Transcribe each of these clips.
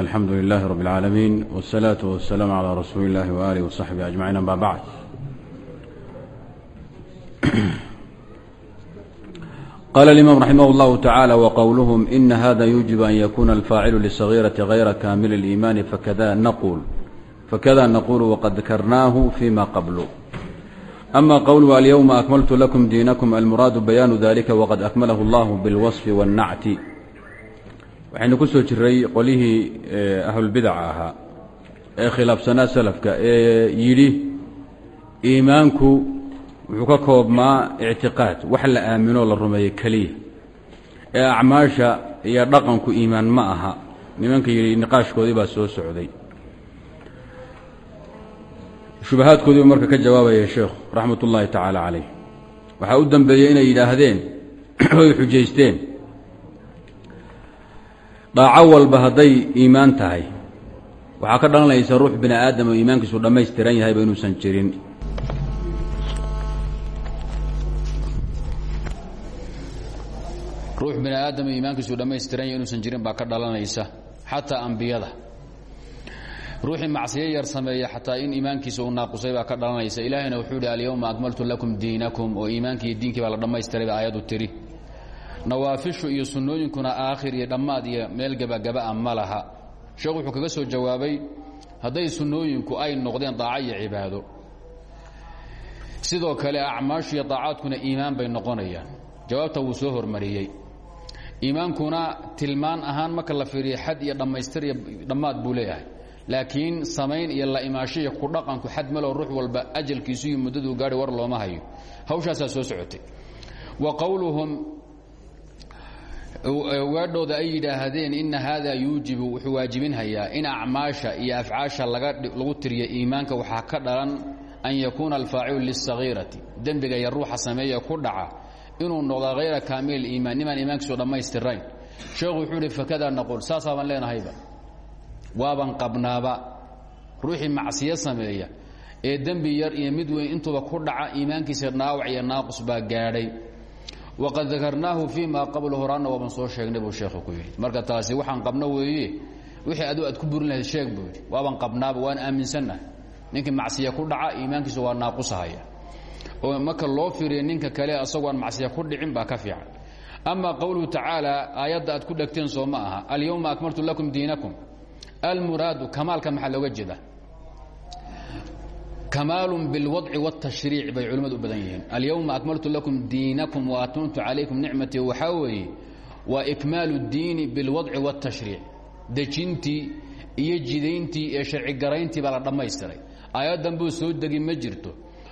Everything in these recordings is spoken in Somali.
alxamdu lilahi rab اlcaalamiin wالsalaaةu wasalaamu calىa rasuuli اllahi waaalih wasaxbihi ajmaciin ama bacd qala اlimam raximah اllahu tacaala wqowluhm ina hada yuujib an yakuna alfaacilu lisagiirati gayra kaamil اliimaani fakada naqul fakada naqulu waqad dakarnaahu fima qablu ama qowluhu alyowma akmaltu lakum diinakum almuraadu bayaanu dalika waqad akmalahu اllahu biاlwaصfi wاnnacti waxaynu ku soo jiray qolihii ahlulbidaca ahaa ee khilaafsanaa salafka ee yidhi iimaanku wuxuu ka koobmaa ictiqaad wax la aaminoo la rumeeyo keliya ee acmaasha iyo dhaqanku iimaan ma aha. Nimanka yidhi niqaashkoodii baa soo socday. Shubahaadkoodiibu marka ka jawaabaya sheekhu raxmat ullaahi tacaala calayh. Waxaa u dambeeyey inay yidhaahdeen oy xujaysteen dhaaco walba hadday iimaan tahay. Waxaa ka dhalanaysa ruux bini aadam oo iimaankiisu dhammaystiran yahayba inuusan jirin. Ruux bini aadam iimaankiisu dhammaystiran yahay inuusan jirin baa ka dhalanaysa xataa ambiyada. Ruuxii macsiyo yar sameeya xataa in iimaankiisa uu naaqusay baa ka dhalanaysa. Ilaahayna wuxuu ihi alyowma akmaltu lakum diinakum oo iimaankii diinkii baa la dhammaystiray ba aayaddu tiri nawaafishu iyo sunnooyinkuna aakhir iyo dhammaad iyo meel gebagaba-a ma laha. Sheekhu wuxuu kaga soo jawaabay hadday sunnooyinku ay noqdeen daaco iyo cibaado. Sidoo kale acmaashu iyo daacaadkuna iimaan bay noqonayaan. Jawaabta wuu soo hormariyey. Iimaankuna tilmaan ahaan marka la fiiriyo xad iyo dhammaystir iyo dhammaad buu leeyahay. Laakiin samayn iyo la imaasho iyo ku dhaqanku xad maloo ruux walba ajalkiisu iyo muddaduu gaadhi war looma hayo. Hawshaasaa soo socotay. Wa qowluhum weedhooda ay yidhaahdeen ina hada yuujibu wuxuu waajibinhayaa in acmaasha iyo afcaasha lagu tiriyo iimaanka waxaa ka dhalan an yakuuna alfaacilu lisagiirati dembiga iyo ruuxa sameeya ku dhaca inuu noqdo hayra kaamil iimaan. Nimaan iimaankiisu dhammaystirayn. Sheekhu wuxuu ihi fakada naquul. Saasaabaan leenahayba. Waaban qabnaaba. Ruuxii macsiyo sameeya ee dembi yar iyo mid weyn intuuba ku dhaca iimaankiisa dhaawac iyo naaqus baa gaadhay waqad dakarnaahu fii ma qablu horaanna waaban soo sheegnay buu sheekhu ku yidhi marka taasi waxaan qabno weeye wixii adu aad ku burin lahayd sheeg buu yidhi waaban qabnaaba waan aaminsannahay ninkii macsiya ku dhaca iimaankiisu waa naaqusahaya oo marka loo fiiriya ninka kale asagoo aan macsiya ku dhicin baa ka fiican ama qowluhu tacaala aayadda aad ku dhegteen soo ma aha alyowma akmaltu lakum diinakum almuraadu kamaalka maxaa looga jeeda kamaal biاlwadci wاtashriic bay culimmadu u badan yihiin alyowma akmaltu lakum diinakum waatmamtu calaykum nicmatii waxaa weeye waa ikmaalu اdiini biاlwadci wاtashriic dejintii iyo jidayntii iyo sharci garayntii baa la dhammaystiray aayad damboo soo degi ma jirto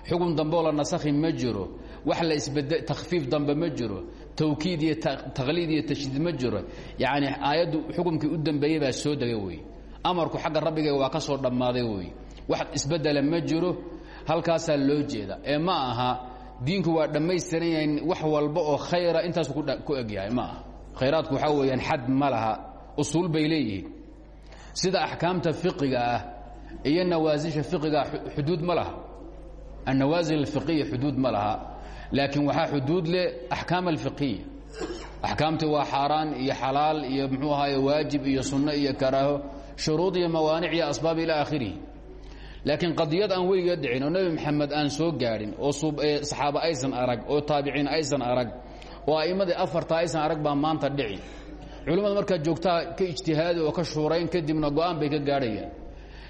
xukun dambeoo la nasakhi ma jiro wax la isbed takhfiif dambe ma jiro tawkiid iyo takhliid iyo tashdiid ma jiro yacni aayaddu xukumkii u dambeeyey baa soo dega wey amarku xagga rabbiga waa ka soo dhammaaday wey wax isbedela ma jiro halkaasaa loo jeeda. Ee ma aha diinku waa dhammaystiran yahay wax walba oo khayra intaasu ku egyahay ma aha. Khayraadku waxaa weeyaan xad ma laha usuul bay leeyihiin. Sida axkaamta fiqiga ah iyo nawaasisha fiqiga xuduud ma laha. Annawaasil alfiqiya xuduud ma laha laakiin waxaa xuduud leh axkaam alfiqiya axkaamtii waa xaaraan iyo xalaal iyo muxuu ahaaye waajib iyo sunno iyo karaaho shuruud iyo mawaanic iyo asbaab ilaa aakhirihi laakiin qadiyad aan weliga dhicin oo nebi maxamed aan soo gaadhin oo saxaaba aysan arag oo taabiciin aysan arag oo a'immadii afarta aysan arag baa maanta dhici culimmada markaa joogtaa ka ijtihaadi oo ka shuurayn kadibna go'aan bay ka gaadhayaan.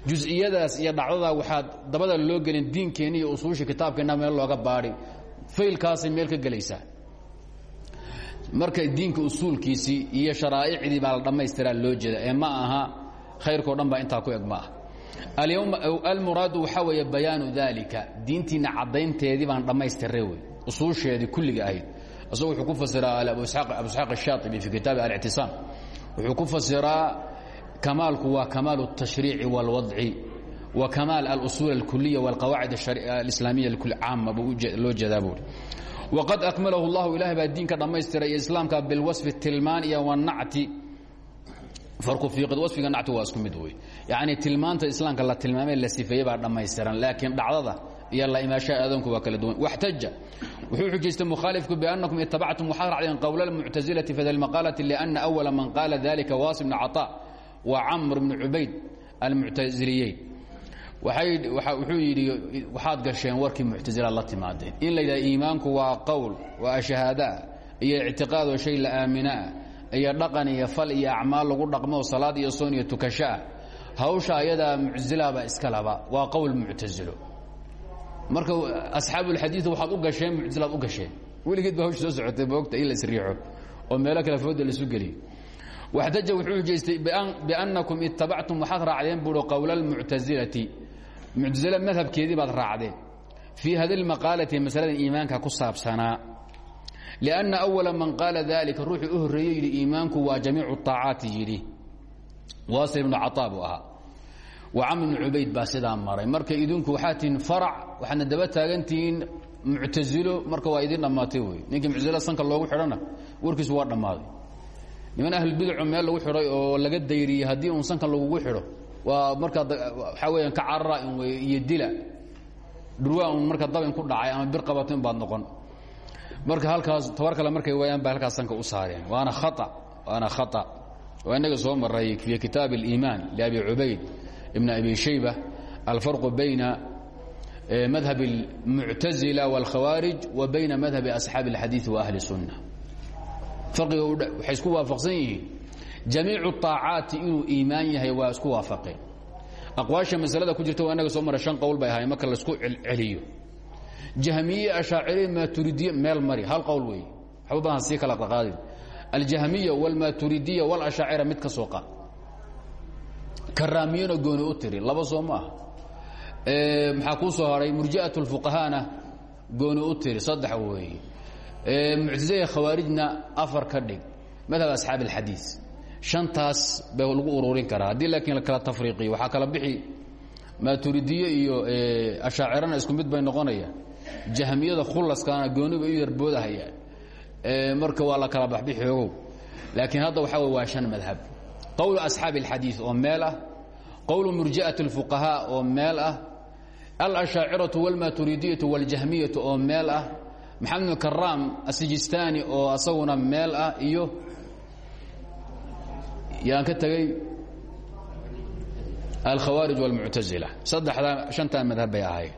Jus-iyadaas iyo dhacdadaa waxaad dabada loo gelin diinkeenni iyo usuusha kitaabkeenna meel looga baadhi faylkaasay meel ka gelaysaa. Marka diinka usuulkiisii iyo sharaa'icdii baa la dhammaystiraa loo jeeda ee ma aha khayrkao dhan baa ku eg almuraadu waxaa weeye bayaanu dalika diintiina caddaynteedii baan dhammaystiray wey usuusheedii kulliga ahayd isagu wuxuu ku fasiraa abu isxaaq الshaaibi fi kitaabi alictisaam wuxuu ku fasiraa kamaalku waa kamaal الtashriici wاlwadci wa kamaal alusuul اlkuliya wاlqawaacid alislaamiya caama buu loo jeedaa buuri waqad akmalahu اllahu ilahay baa diinka dhammaystiray iyo islaamka bilwaصfi tilmaan iyo wanacti farku fiiqid wasfiga nacti waa isku mid wey yacni tilmaanta islaamka la tilmaamay la sifeeyey baa dhammaystiran. Laakiin dhacdada iyo la imaashaha aadaanku waa kala duwan. Waxtaja wuxuu xujaystay mukhaalifku biannakum itabactum waxaad racdeen qowla almuctasilati fi da lmaqaalati lianna awala man qaala dalika waasi bna caطaa waa camr bnu cubayd almuctaziliyeyn wuxuu yidhi waxaad gasheen warkii muctasilaad la timaadeen. In la yidhaha iimaanku waa qowl waa shahaadaa iyo ictiqaadoo shay la aaminaa iyo dhaqan iyo fal iyo acmaal lagu dhaqmo salaad iyo soon iyo tukashoah hawsha ayadaa muctasilaba iska laba. Waa qowl muctasilo marka asxaabulxadiid waxaad u gasheen muctasilaad u gasheen. Weligeed ba hawsha soo socotay moogta in la isriixo oo meelo kale fooda laisu geliyo waxtaja wuxuu xujaystay biannakum ittabactum waxaad raacdeen buui qowla almuctasilati muctasile madhabkeedii baad raacdeen. Fii hadi lmaqaalati masalada iimaanka ku saabsanaa. Lianna awala man qaala dalika ruuxuu u horreeye yidhi iimaanku waa jamiicu aacaati yidhi waasil ibnu cataa buu ahaa. Wa camr ibnu cubayd baa sidaa maray. Marka idinku waxaa tihiin farac waxaadna daba taagantihiin muctasilo marka waa idin dhammaatay wey ninkii muctasila sanka loogu xidhana warkiisu waa dhammaaday. Niman ahlulbidaco meel lagu xidhay oo laga dayriyey haddii uun sanka lagugu xidho waa markaa waxaa weeyaan ka carara in wey iyo dila. Dhurwaa un marka dabin ku dhacay ama bir qabato in baad noqon. Marka halkaas tabar kale markay waayaan bay halkaas sanka u saareen. Waana khaa waana khata waa inaga soo maray fi kitaab اliimaan liabi cubayd ibn abi shayba alfarqu bayna madhab اlmuctazila wاlkhawaarij wa bayna madhabi asxaabi اlxadiiث wa ahli الsunna farqiga waxay isku waafaqsan yihiin jamiicu طaacaati inuu iimaan yahay waa isku waafaqeen aqwaasha masalada ku jirta waa inaga soo mara shan qowl bay ahayn marka laisku celceliyo jahmiye ashaaciriye maaturidiye meel mari hal qowl weeye waxba badan sii kala qaadin aljahmiya wlmaturidiya wlashacira mid ka soo qaad. Karaamiyana gooni u tiri laba soo maaha maxaa kuu soo haray? Murjiat fuqahana gooni u tiri saddex weeye muctizaya khawaarijna afar ka dhig. Madhab asxaab اlxadiid shantaas bay lagu ururin karaa. Haddii laakiin la kala tafriiqiyo waxaa kala bixi maturidiye iyo ashaacirana isku mid bay noqonayaan. Jahmiyada khulaskana gooniba u yarboodahayaa marka waa la kala baxbixi ogow laakiin hadda waxaa wey waa shan madhab qowl asxaabi اlxadiiث oo meel ah qowl murji'at اlfuqahaa oo meel ah alashaaciraةu wاlmaaturidiyaةu wاljahmiyatu oo meel ah maxamed bn karaam asijistaani oo asaguna meel ah iyo yaan ka tegey alkhawaarij wاlmuctazila saddexdaa shantaa madhab bay ahayd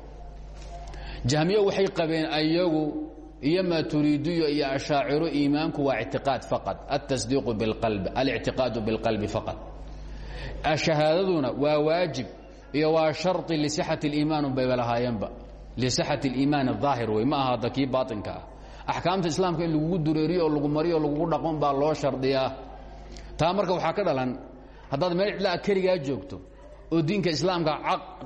jahmiye waxay qabeen ayagu iyo maaturiidiyo iyo ashaaciro iimaanku waa ictiqaad faqad altasdiiqu biاlqalbi alictiqaadu biاlqalbi faqad shahaadaduna waa waajib iyo waa sharطi lisixati اliimaan bayba lahaayeenba lisixati اliimaan الظaahir wey ma aha hadda kii baaطinka ah axkaamta islaamka in lagugu dureeriyo oo lagu mariyo o lagugu dhaqon baa loo shardiyaa taa marka waxaa ka dhalan haddaad meel cidlaa keligaa joogto oo diinka islaamka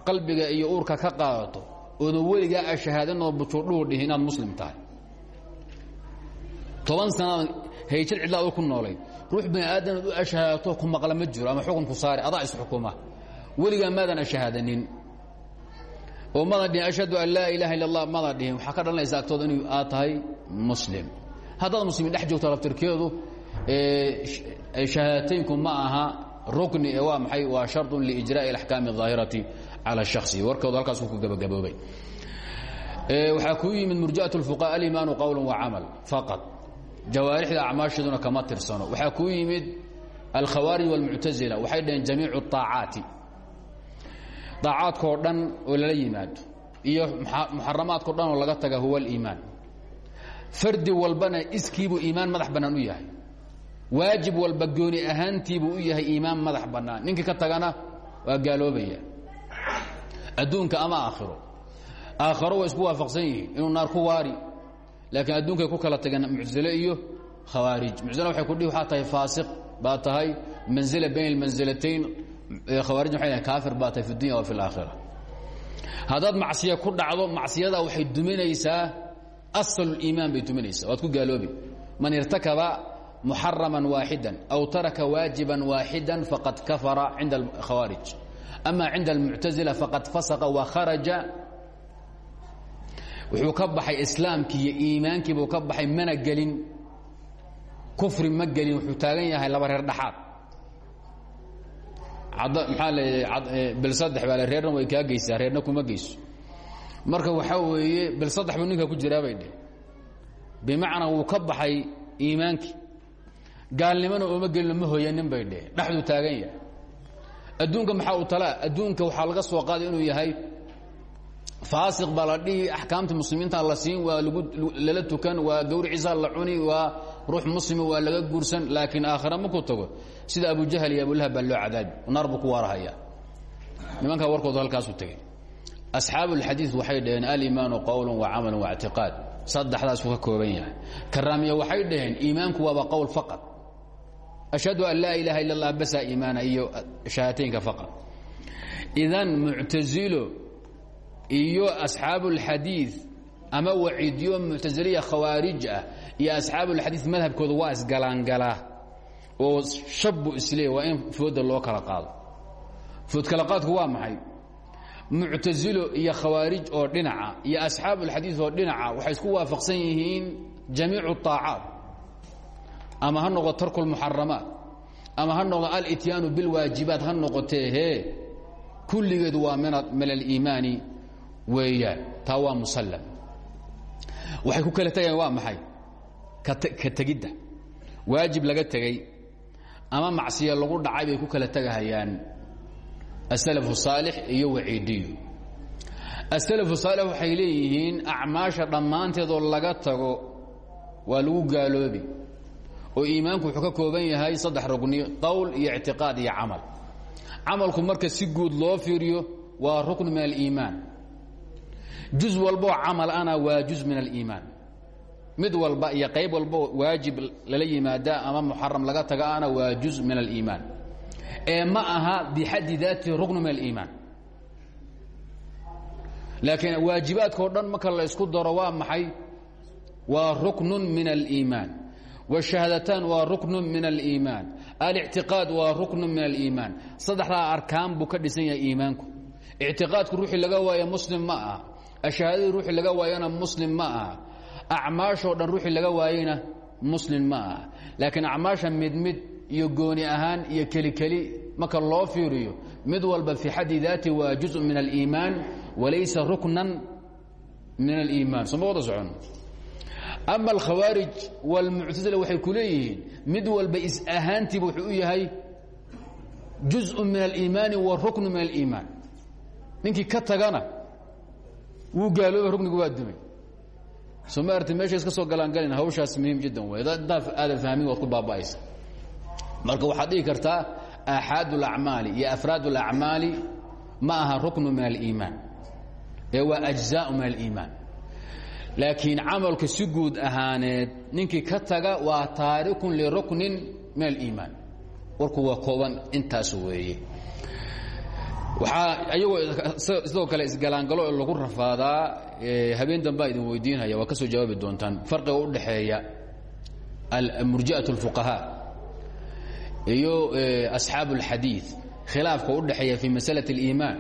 qalbiga iyo uurka ka qaadato oodan weligaa a shahaadanoo bujuudhuhu dhihi inaad muslim tahay toban sanaad hayjad cidlaad ku noolayd ruux bini aadam ad u ashahaato ku maqla ma jiro ama xukunku saari adaa isxukuma weligaa maadan ashahaadanin oo madan dhihin ashhadu an laa ilaaha illa allah madan dhihin waxaa ka dhalanaysa agtooda in aad tahay muslim haddaad muslimiin dhex joogto laftirkeedu shahaadateynku ma aha rukni ee waa maxay waa sharطun liijraaءi اlaxkaami الظaahirati calى الشhakhصi warkoodu halkaas ku gabagaboobay waxaa kuu yimid murji'aة الfuqaء alimaanu qowl وacamal faqad jawaarixda acmaasheeduna kama tirsano waxaa kuu yimid alkhawaarij wاlmuctazila waxay dhaheen jamiicu الطaacaati طaacaadkao dhan oo lala yimaado iyo muxaramaadkao dhan oo laga taga huwa اliimaan fardi walbana iskiibuu iimaan madax bannaan u yahay waajib walba gooni ahaantiibuu u yahay iimaan madax bannaan ninkii ka tagana waa gaaloobaya adduunka ama aakhiro aakharo way isku waafaqsan yihiin inuu naar ku waari laakiin adduunkay ku kala tageen muctazile iyo khawaarij. Muctazile waxay kudhihi waxaa tahay faasiq baa tahay manzila bayn almansilatayn khawaarij waxay dhahen kaafir baa tahay fi dunya wa fi alaakhira haddaad macsiya ku dhacdo macsiyadaa waxay duminaysaa asal iimaan bay duminaysaa. Waad ku gaaloobi. Man irtakaba muxarama waaxida aw taraka waajiba waaxida faqad kafara cinda alkhawaarij. Ama cinda almuctazila faqad fasaqa wakharaja wuxuu ka baxay islaamkii iyo iimaankii buu ka baxay mana gelin. Kufri ma gelin wuxuu taagan yahay laba reer dhaxaad. Maxaa leeyahay bil saddex baa le reerna way kaa geysaa reerna kuma geyso. Marka waxaa weeye bil saddex buu ninka ku jiraa bay dheh. Bimacnaa wuu ka baxay iimaankii. Gaalnimona ooma gelino ma hoyanin bay dheh. Dhexduu taagan yahay. Adduunka maxaa u talaa? Adduunka waxaa laga soo qaaday inuu yahay faasiq baa la dhihi axkaamta muslimiinta la siin waa lala tukan waa gawri ciisaa la cuni waa ruux muslima waa laga guursan laakiin aakhira maku tago. Sida abujahl iyo abulahab baa loo cadaabi naar buu ku waarahaya nimankaa warkoodu halkaasuu tegey asxaabu ulxadiid waxay dhaheen alimaanu qowlu wa camalu waictiqaad saddexdaasuu ka kooban yahay. Karaamiya waxay dhaheen iimaanku waaba qowl faqad ashhadu an laa ilaaha illa allah basaa iimaana iyo shahaataynka faqad idan muctasilo iyo asxaabu اlxadiid ama waciidyo muctaziliya khawaarij ah iyo asxaabu اlxadiid madhabkooda waa isgalaangalaa oo shabu isleey waa in fooda loo kala qaado food kala qaadku waa maxay muctazilo iyo khawaarij oo dhinaca iyo asxaabu اlxadiid oo dhinaca waxay isku waafaqsan yihiin jamiicu الطaacaat ama ha noqo tarku اlmuxaramaat ama ha noqdo alityaanu biاlwaajibaat ha noqotee hee kulligeedu waa min aliimaani weeyaan taa musallam. Waxay ku kala tegayaan waa maxay? Ka tegidda. Waajib laga tegey ama macsiya lagu dhacay bay ku kala tegahayaan aslfu saalix iyo waciidiyo aslfu saalix waxay leeyihiin acmaasha dhammaanteedoo laga tago waa lagu gaaloobi oo iimaanku wuxuu ka kooban yahay saddex rugni qowl iyo ictiqaad iyo camal. Camalku marka si guud loo fiiriyo waa rukn min aliimaan juz walboo camal ana waa juz min aliimaan. Mid walba iyo qayb walbo waajib lala yimaada ama muxaram laga taga ana waa juz min aliimaan. Ee ma aha bixaddi daati ruknu min aliimaan. Laakiin waajibaadkao dhan marka la ysku daro waa maxay? Waa ruknu min aliimaan. Wاshahaadataan waa ruknu min aliimaan. Alictiqaad waa ruknu min aliimaan. Saddexdaa arkaan buu ka dhisan yahay iimaanku. Ictiqaadku ruuxii laga waaya muslim ma aha ashahaadadii ruuxii laga waayana muslim ma aha acmaashoo dhan ruuxii laga waayeyna muslim ma aha laakiin acmaasha mid mid iyo gooni ahaan iyo keli keli marka loo fiiriyo mid walba fii xaddi daati waa juزء min aliimaan walaysa ruknan min aliimaan soma wada socon ama alkhawaarij wاlmuctasila waxay ku leeyihiin mid walba is ahaantiiba wuxuu u yahay juزء min aliimaani wa ruknu min aliimaan ninkii ka tagana wuu gaalooba ruknigu waa dumay soo ma arti meesha iska soo galaangalin hawshaas muhiim jiddan wey haddaad aadan fahmin waad ku baaba'aysa marka waxaad dhihi kartaa aaxaad اlacmaali iyo afraad اlacmaali ma aha ruknu min aliimaan ee waa ajzaaء min aliimaan laakiin camalka si guud ahaaneed ninkii ka taga waa taarikun liruknin min aliimaan warku waa kooban intaas weeye waxaa ayagoo sidoo kale isgalaangalo lagu rafaadaa habeen dambaa idin weydiinaya waa ka soo jawaabi doontaan farqiga u dhaxeeya murji'aة الfuqahaa iyo asxaab اlxadiiث khilaafka u dhexeeya fii masalaة اliimaan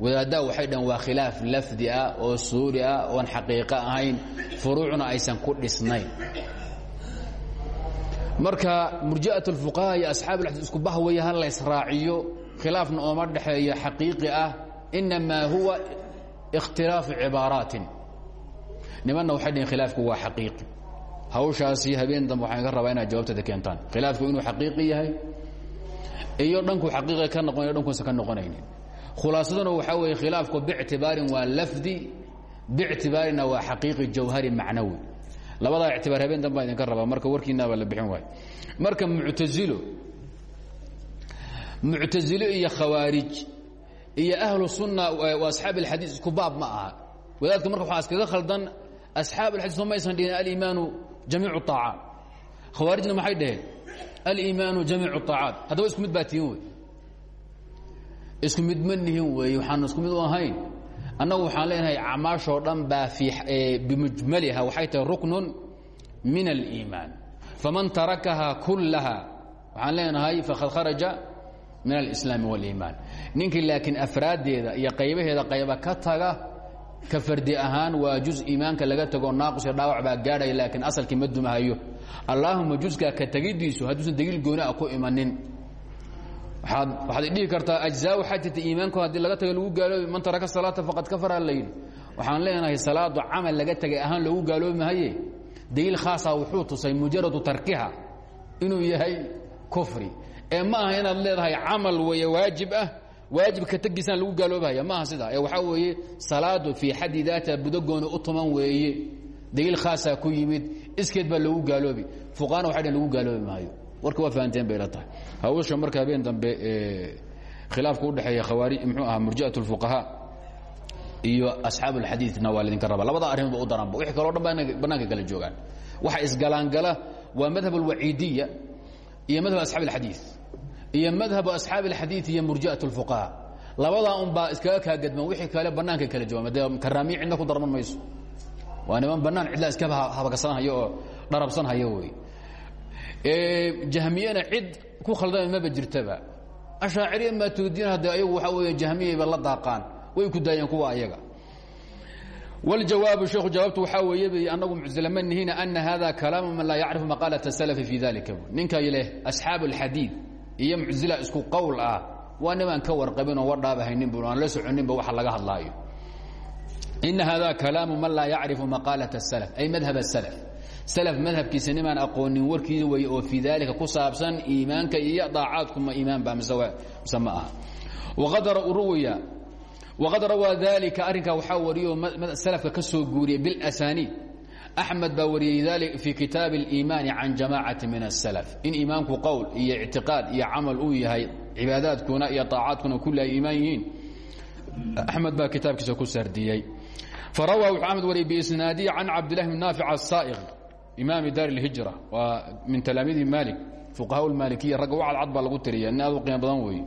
wadaaddaa waxay dhahen waa khilaaf lafdi ah oo suuri ah oon xaqiiqo ahayn furuucna aysan ku dhisnayn marka murji'aة الfuqahaa iyo asxaab اlxadiis isku bahwaya ha la ysraaciyo khilaafna ooma dhexeeyo xaqiiqi ah inamaa huwa اkhtilaafu cibaaraatin. Nimanna waxay dhaheen khilaafku waa xaqiiqi. Hawshaasi habeen dambe waxaan ka rabaa inaad jawaabtada keentaan. Khilaafku inuu xaqiiqi yahay iyo dhanku xaqiiqa ka noqonayo dhankuusan ka noqonaynin. Khulaasaduna waxaa weeye khilaafku bictibaarin waa lafdi bictibaarina waa xaqiiqi jawhari macnawi. Labadaa ictibaar habeen dambe baa idinka rabaa marka warkiinaaba la bixin waayo. Marka muctazilo muctasile iyo khawaarij iyo ahlu sunna asxaab alxadiid isku baab ma aha. Wadaadka marka waxaa iskaga khaldan asxaab alxadiis soo maysan dhihin aliimaanu jamiicu طaacaam khawaarijna maxay dhaheen? Aliimaanu jamiicu طaacaat haddaba isku mid baa tihin wey. Isku mid ma nihin weeye waxaan isku mid u ahayn. Annagu waxaan leenahay acmaashoo dhan baa bimujmaliha waxay tahay ruknun min aliimaan. Faman tarakaha kullaha waxaan leenahay faqad kharaja min alislaami wاliimaan ninkii laakiin afraaddeeda iyo qaybaheeda qayba ka taga ka fardi ahaan waa juz iimaanka laga tago naaqus iyo dhaawac baa gaadhaya laakiin asalkii ma dumahayo. Allaahuma juskaa ka tegidiisu hadduusan daliil gooni ah ku imanin. Waxaad dhihi kartaa ajzaa waxaa jirta iimaanku haddii laga tago lagu gaaloobi man taraka salaata faqad kafara layidhi waxaan leenahay salaadu camal laga tegay ahaan loogu gaaloobi mahaye. Daliil khaasa wuxuu tusay mujaradu tarkiha inuu yahay kufri ee ma aha inaad leedahay camal weeye waajib ah waajibka tagiisaan lagu gaaloobahaya maaha sidaa ee waxaa weeye salaadu fii xaddi daatiha budagoona u tuman weeye. Daliil khaasaa ah ku yimid iskeed baa loogu gaaloobi. Fuqaana waxay dhn lagu gaaloobi maayo. Warka waa fahanteen bay la tahay. Hawsha marka habeen dambe khilaafka udhexeeya khawaari muxuu ahaa murji'at اlfuqahaa iyo asxaab alxadiidna waa laydinka raba labada arimoodba u daranba wix kaloo dhan baa bannaanka kala joogaan. Waxa isgalaangala waa madhab alwaciidiya iyo madhab asxaab alxadiid iyo madhabu asxaabi اlxadiid iyo murji'at اlfuqahaa labadaa un baa iskaga kaa gadman wixii kale bannaanka kala joogaan dee karaamiya cidna ku darman mayso waa niman bannaan cidlaa iska habagsanhaya oo dharabsanhaya wey jahmiyena cid ku khaldama maba jirtaba ashaaciriya maatuudiin hadde ayagu waxaa weeye jahmiyayba la daaqaan way ku daayeen kuwa ayaga wاljawaabu sheekhu jawaabtu waxaa weeye b annagu muctazila ma nihina ana hada kalaamu man laa yacrifu maqaalaة الsalafi fi dalika ninka leh asxaabu اlxadiid iyo muctazila isku qowl ah waa nimaan ka warqabin oo wadhaabahaynin bu aan la soconinba waxa laga hadlaayo ina hada kalaamu man laa yacrifu maqaalaة الslf ay madhab الslf slf madhabkiisa nimaan aqoonin warkiisa wey oo fii dalika ku saabsan iimaanka iyo daacaadku ma iimaan ba mise ma aha waqad rawaa dalika arrinkaa waxaa wariyo slafka ka soo guuriyey biاlasaniid axmed baa wariyey fii kitaabi اliimaani can jamacati min الslf in iimaanku qowl iyo ictiqaad iyo camal uu yahay cibaadaadkuna iyo طaacaadkuna kulli ay iimaan yihiin axmed baa kitaabkiisa ku sardiyey farawaa wuxuu axmed wariyey biisnaadihi can cabdillahi bn naafic asaa'iq imaami daar اlhijra waa min talaamiidi maalik fuqahaa اlmaalikiya ragga u cadcad baa lagu tiriya nin aad u qiimo badan weeye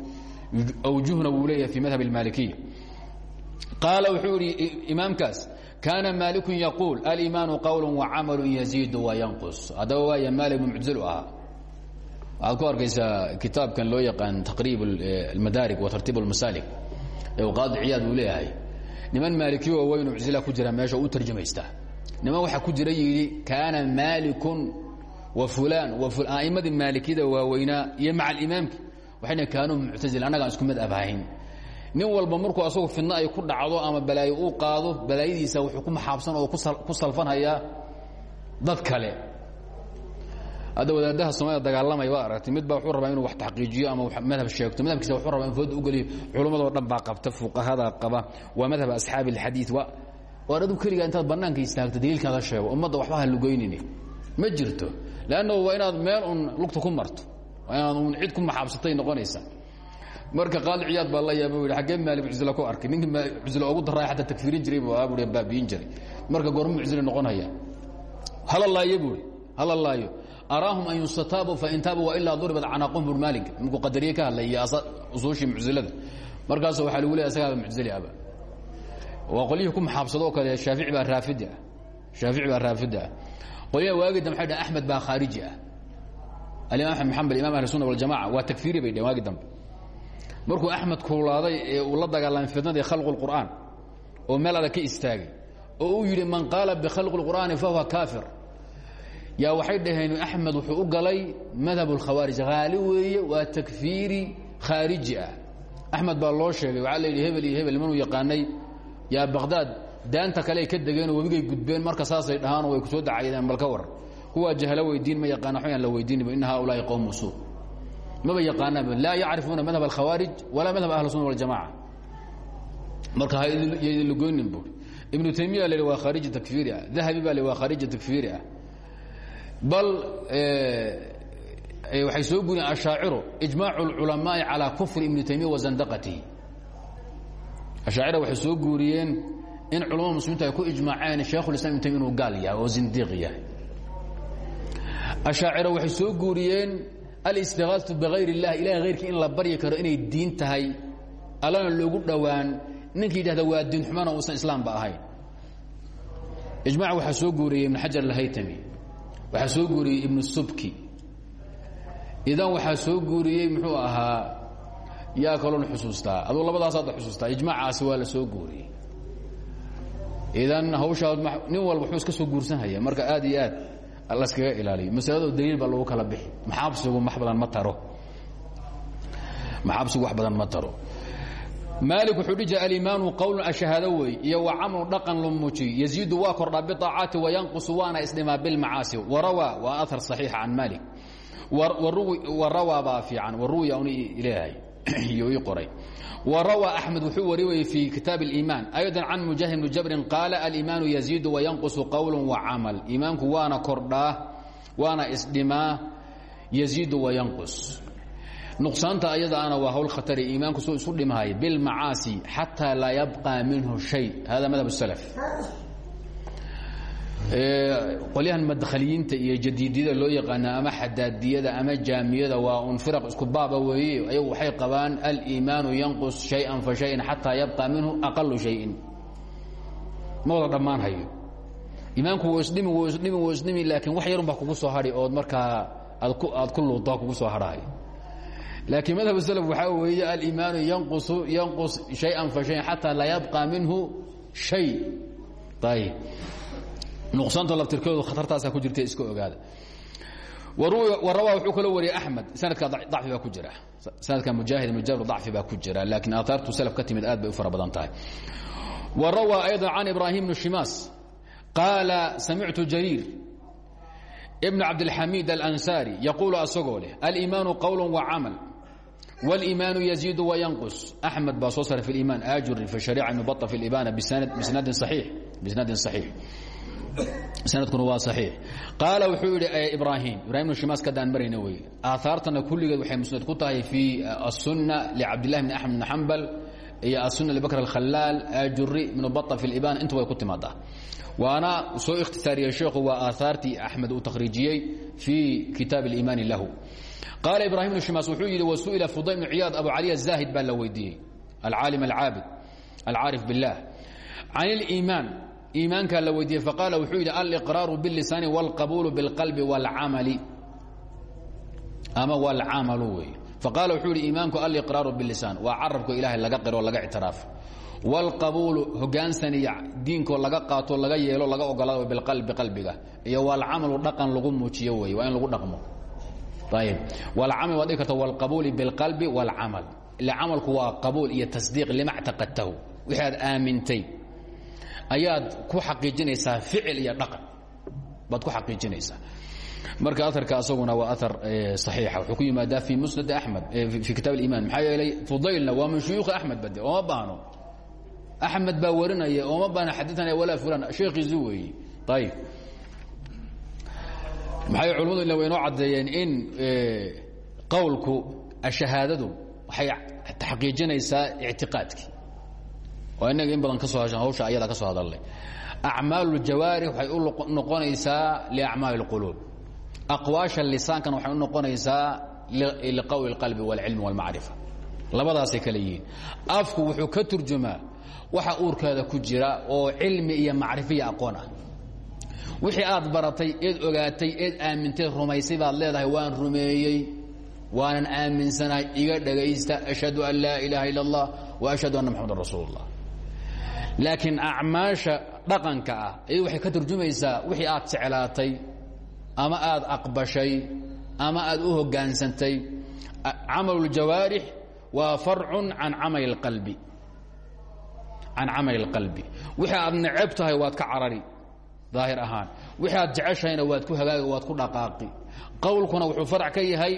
awjuhna wuu leeyahay fi madhab اlmaalikiya qaala wuxuu idhi imaamkaas kaana maaliku yaquul aliimaanu qowl wacamalu yaziidu wayanqus haddaba waaya maalik bn muctazil ahaa waxaad ku arkaysaa kitaabkan loo yaqaan taqriib almadaarig wa tartiib اlmasaalik ee qaadi ciyaad buu leeyahay niman maalikiyo waaweyn muctazila ku jira meesha u tarjamaystaa niman waxaa ku jira yidhi kaana maalikun wa fulaan a'immadii maalikiyada waaweynaa iyo maca alimaamki waxayna kaanuu muctazil annagaan isku mid abhayn nin walba markuu asagu fidno ay ku dhacdo ama balaayo uu qaado balaayadiisa wuxuu ku maxaabsan oo ku salfanhayaa dad kale. Hadda wadaadaha soomaalida dagaalamaya waa aragtay mid baa wuxuu rabaa inuu wax taxqiijiyo ama madhab sheegto madhabkiisa wuxuu rabaa in fooda u geliyo culammadoo dhan baa qabta fuqahada qaba waa madhab asxaabi alxadiid waa waar adigu keligaa intaad bannaanka istaagto daliilkaaga sheego ummadda waxba ha lugaynini ma jirto. Leanna waa inaad meel un lugta ku marto waa inaad un cid ku maxaabsatay noqonaysa marka qaali ciyaad baa la yaaba xaggee maali muctazila ku arkay? Ninkii muctazila ugu darraaya xataa takfiirin jiray buu ahaa buuri baabiyin jiray. Marka goorma muctazila noqonaya. Hala laayo buuri hala laayo araahum an yustataabuu fain taabuu wailaa duribat canaaqum bur maalig markuu qadariye ka hadlay iyo usuushii muctazilada markaas waxaa lagu leeya asagaaba muctazili aba waa qolyihii ku maxaabsadoo kale shaafici baa raafidi ah. Shaafici baa raafidi ah. Qolyaha waagi dambe waxay dhahen axmed baa khaariji ah. Alimaam axmed maxamed imam ahli sunna waljamaca waa takfiiri bay dhehen waagi dambe markuu axmed kuulaaday ee uu la dagaalamay fitnadii khalqu اlqur'aan oo meel adag ka istaagay oo uu yidhi man qaala bikhalqi اlqur'aani fahuwa kaafir yaa waxay dhaheen axmed wuxuu u galay madhab اlkhawaarij haali weeye waa takfiiri khaariji ah axmed baa loo sheegay waxaa la yidhi hebel iyo hebel nimanuu yaqaanay yaa baqdaad daanta kale ay ka degeenoo webigay gudbeen marka saasay dhahaanoo way ku soo dacayadeen bal ka war kuwaa jahlo weydiin ma yaqaana waxyaan la weydiinba ina haulaai qowmu suu maba yaqaanaanba laa yacrifuuna madhab alkhawaarij walaa madhab ahli sunna waljamaca marka ha idin lugoynin buuri ibnu taymiya la waa khaariji takfiiri ah. Dahabi baa la waa khaariji takfiiri ah. Bal waxay soo guriyeen ashaaciru ijmaacu اlculamaai calaa kufri ibni taymiya wa zandaqatihi. Ashaacira waxay soo guuriyeen in culamada muslimiintu ay ku ijmaaceen shaekhulislam ibn taymiya inuu gaal yahay oo zindiiq yahay. Ashaacira waxay soo guuriyeen alistigaatu bikayr اllah ilahay hayrkii in la baryi karo inay diin tahay allana loogu dhowaan ninkii yidhahda waa diin xumana uusan islaamba ahayn. Ijmac waxaa soo guuriyey ibn xajar alhaytami waxaa soo guuriyey ibnu subki. Idan waxaa soo guuriyey muxuu ahaa yaa kaloon xusuustaa aduu labadaas hadda xusuustaa ijmaacaasi waa la soo guuriyey. Idan hawshaa nin walba wuxuu iska soo guursanhaya marka aad iyo laskaga ilaaliyo masalado daliil baa lagu kala bixi. Maxaabsigu wax badan ma taro. Maxaabsigu wax badan ma taro. Maali wuxuu dhihi jira alimaanu qowlun ashahaado wey iyo wa camru dhaqan la muujiy yaziidu waa kordhaa biطaacaati wayanqusu waana isdhimaa bilmacaasi warawaa waa ahar صaxiixa can malik warawaa baa fiican. Waruwiya un ii qoray warawى أحmed wuxuu wariyay fي kitaaب الإiman أيضا can mujaahid بن jabrin qaala aliimaanu yaزiid وayanqص qowl وacamal iimaanku waana kordhaa waana isdhimaa yaزiid وayanqص nuqsaanta ayadaana waa hawl khatari iimaanku suu isu dhimhay biاlmacaasi xatىa laa yabقى minhu شhay hada madhab الslف qolyahan madkhaliyiinta iyo jadiidiyada loo yaqaana ama xadaadiyada ama jaamiyada waa un firaq isku baaba weeye ayagu waxay qabaan aliimaanu yanqus shay-an fa shayan xataa yabqa minhu aqalu shayin. Ma wada dhammaan hayo iimaanku wuu isdhimi wuu isdhimi wuu isdhimi laakiin wax yarun baa kugu soo hadhi ood markaa aad ku luudo kugu soo hadhahay laakiin madhab slf waxaa weeye aliimaanu yanqusu yanqus shay-an fa shayan xataa laa yabqa minhu shay. Ayb nuqsaanta laftirkeedu khatartaasa ku jirta iska ogaada warawaa wuxuu kaloo wariyey axmed sanadka dacfi baa ku jira sanadka mujaahid ibn jabr dacfi baa ku jira laakiin aaaartu salaf ka timid aad bay u fara badan tahay wa rawaa ayضا can ibrahim bn shimaas qaala samictu jariir ibn cabdاlxamiid alansaari yaquulu asagoo leh aliimaanu qowl wacamal wاliimaanu yaziid wayanqus axmed baa soo saray fi iman ajuri fi shariica ibn baa fi ibana bisnaadin صaxiix sanadkuna waa saxiix. Qaala wuxuu yidhi ibraahim ibrahim shimaas ka daan marayna wey aaaartana kulligeed waxay musnad ku tahay fii uh, asunna licabdillahi bn axmed bn xambal iyo asunna libakr alkhalaal ajuri min baa fi liban intu way ku timaadaa waana soo ikhtisaariyey sheekhu waa aaaartii axmed uu takhriijiyey fii kitaab aliimaani lahu. Qaala ibrahim bnu shimaas wuxuu yidhi wa su'ila fuday bnu ciyaad abu caliya zaahid baa la weydiiyey alcaalim alcaabid alcaarif billah can iliimaan iimaankaa la weydiiyey faqaala wuxuu yidhi alqraaru biاlisaani wاlqabuulu biاlqalbi wاlcamali ama wاlcamalu wey faqaala wuxuu yidhi iimaanku alqraaru biاlisaan waa carabko ilaahay laga qiro laga ictiraafo wاlqabuulu hogaansaniya diinkoo laga qaato laga yeelo laga ogolaado biاlqalbi qalbiga iyo wاlcamalu dhaqan lagu muujiyo wey waa in lagu dhaqmo ayb wاlcamal waad dhigi karta wاlqabuuli biاlqalbi wاlcamal ila camalku waa qabuul iyo tasdiiq lima ctaqadtahu wixii aad aamintay ayaad ku xaqiijinaysaa ficil iyo dhaqan. Baad ku xaqiijinaysaa. Marka aarka asaguna waa aar صaxiixa wuxuu ku yimaadaa fi musnad axmed fi kitaab اiman maxaa yeelay fudaylna waa min shuyuukhi axmed bade ooma baahno. Axmed baa warinaya ooma baahno xadiana walaa fulan sheekiisi weeye ayib maxay culamadu ila waynoo caddeeyeen in qowlku ashahaadadu waxay taxqiijinaysaa ictiqaadkii oo inaga in badan ka soo hashan hawsha ayada ka soo hadalnay acmaal اljawaarix waxay u noqonaysaa liacmaali اlquluub aqwaasha lisaankana waxay u noqonaysaa liqowli اlqalbi wاlcilmi wاlmacrifa labadaasay kale yihiin afku wuxuu ka turjumaa waxa uurkaada ku jira oo cilmi iyo macrifiya aqoon ah wixii aad baratay eed ogaatay eed aaminteed rumaysay baad leedahay waan rumeeyey waanan aaminsanahay iga dhagaysta ashhadu an laa ilaaha ila اllah wa ashhadu anna maxamadan rasuul اllah laakiin acmaasha dhaqanka ah ayadu waxay ka turjumaysaa wixii aad jeclaatay ama aad aqbashay ama aad u hogaansantay camal اljawaarix waa farcun can amal اqalbi can camali اlqalbi wixii aad neceb tahay waad ka carari daahir ahaan wixii aad jeceshahayna waad ku hagaagi waad ku dhaqaaqi qowlkuna wuxuu farc ka yahay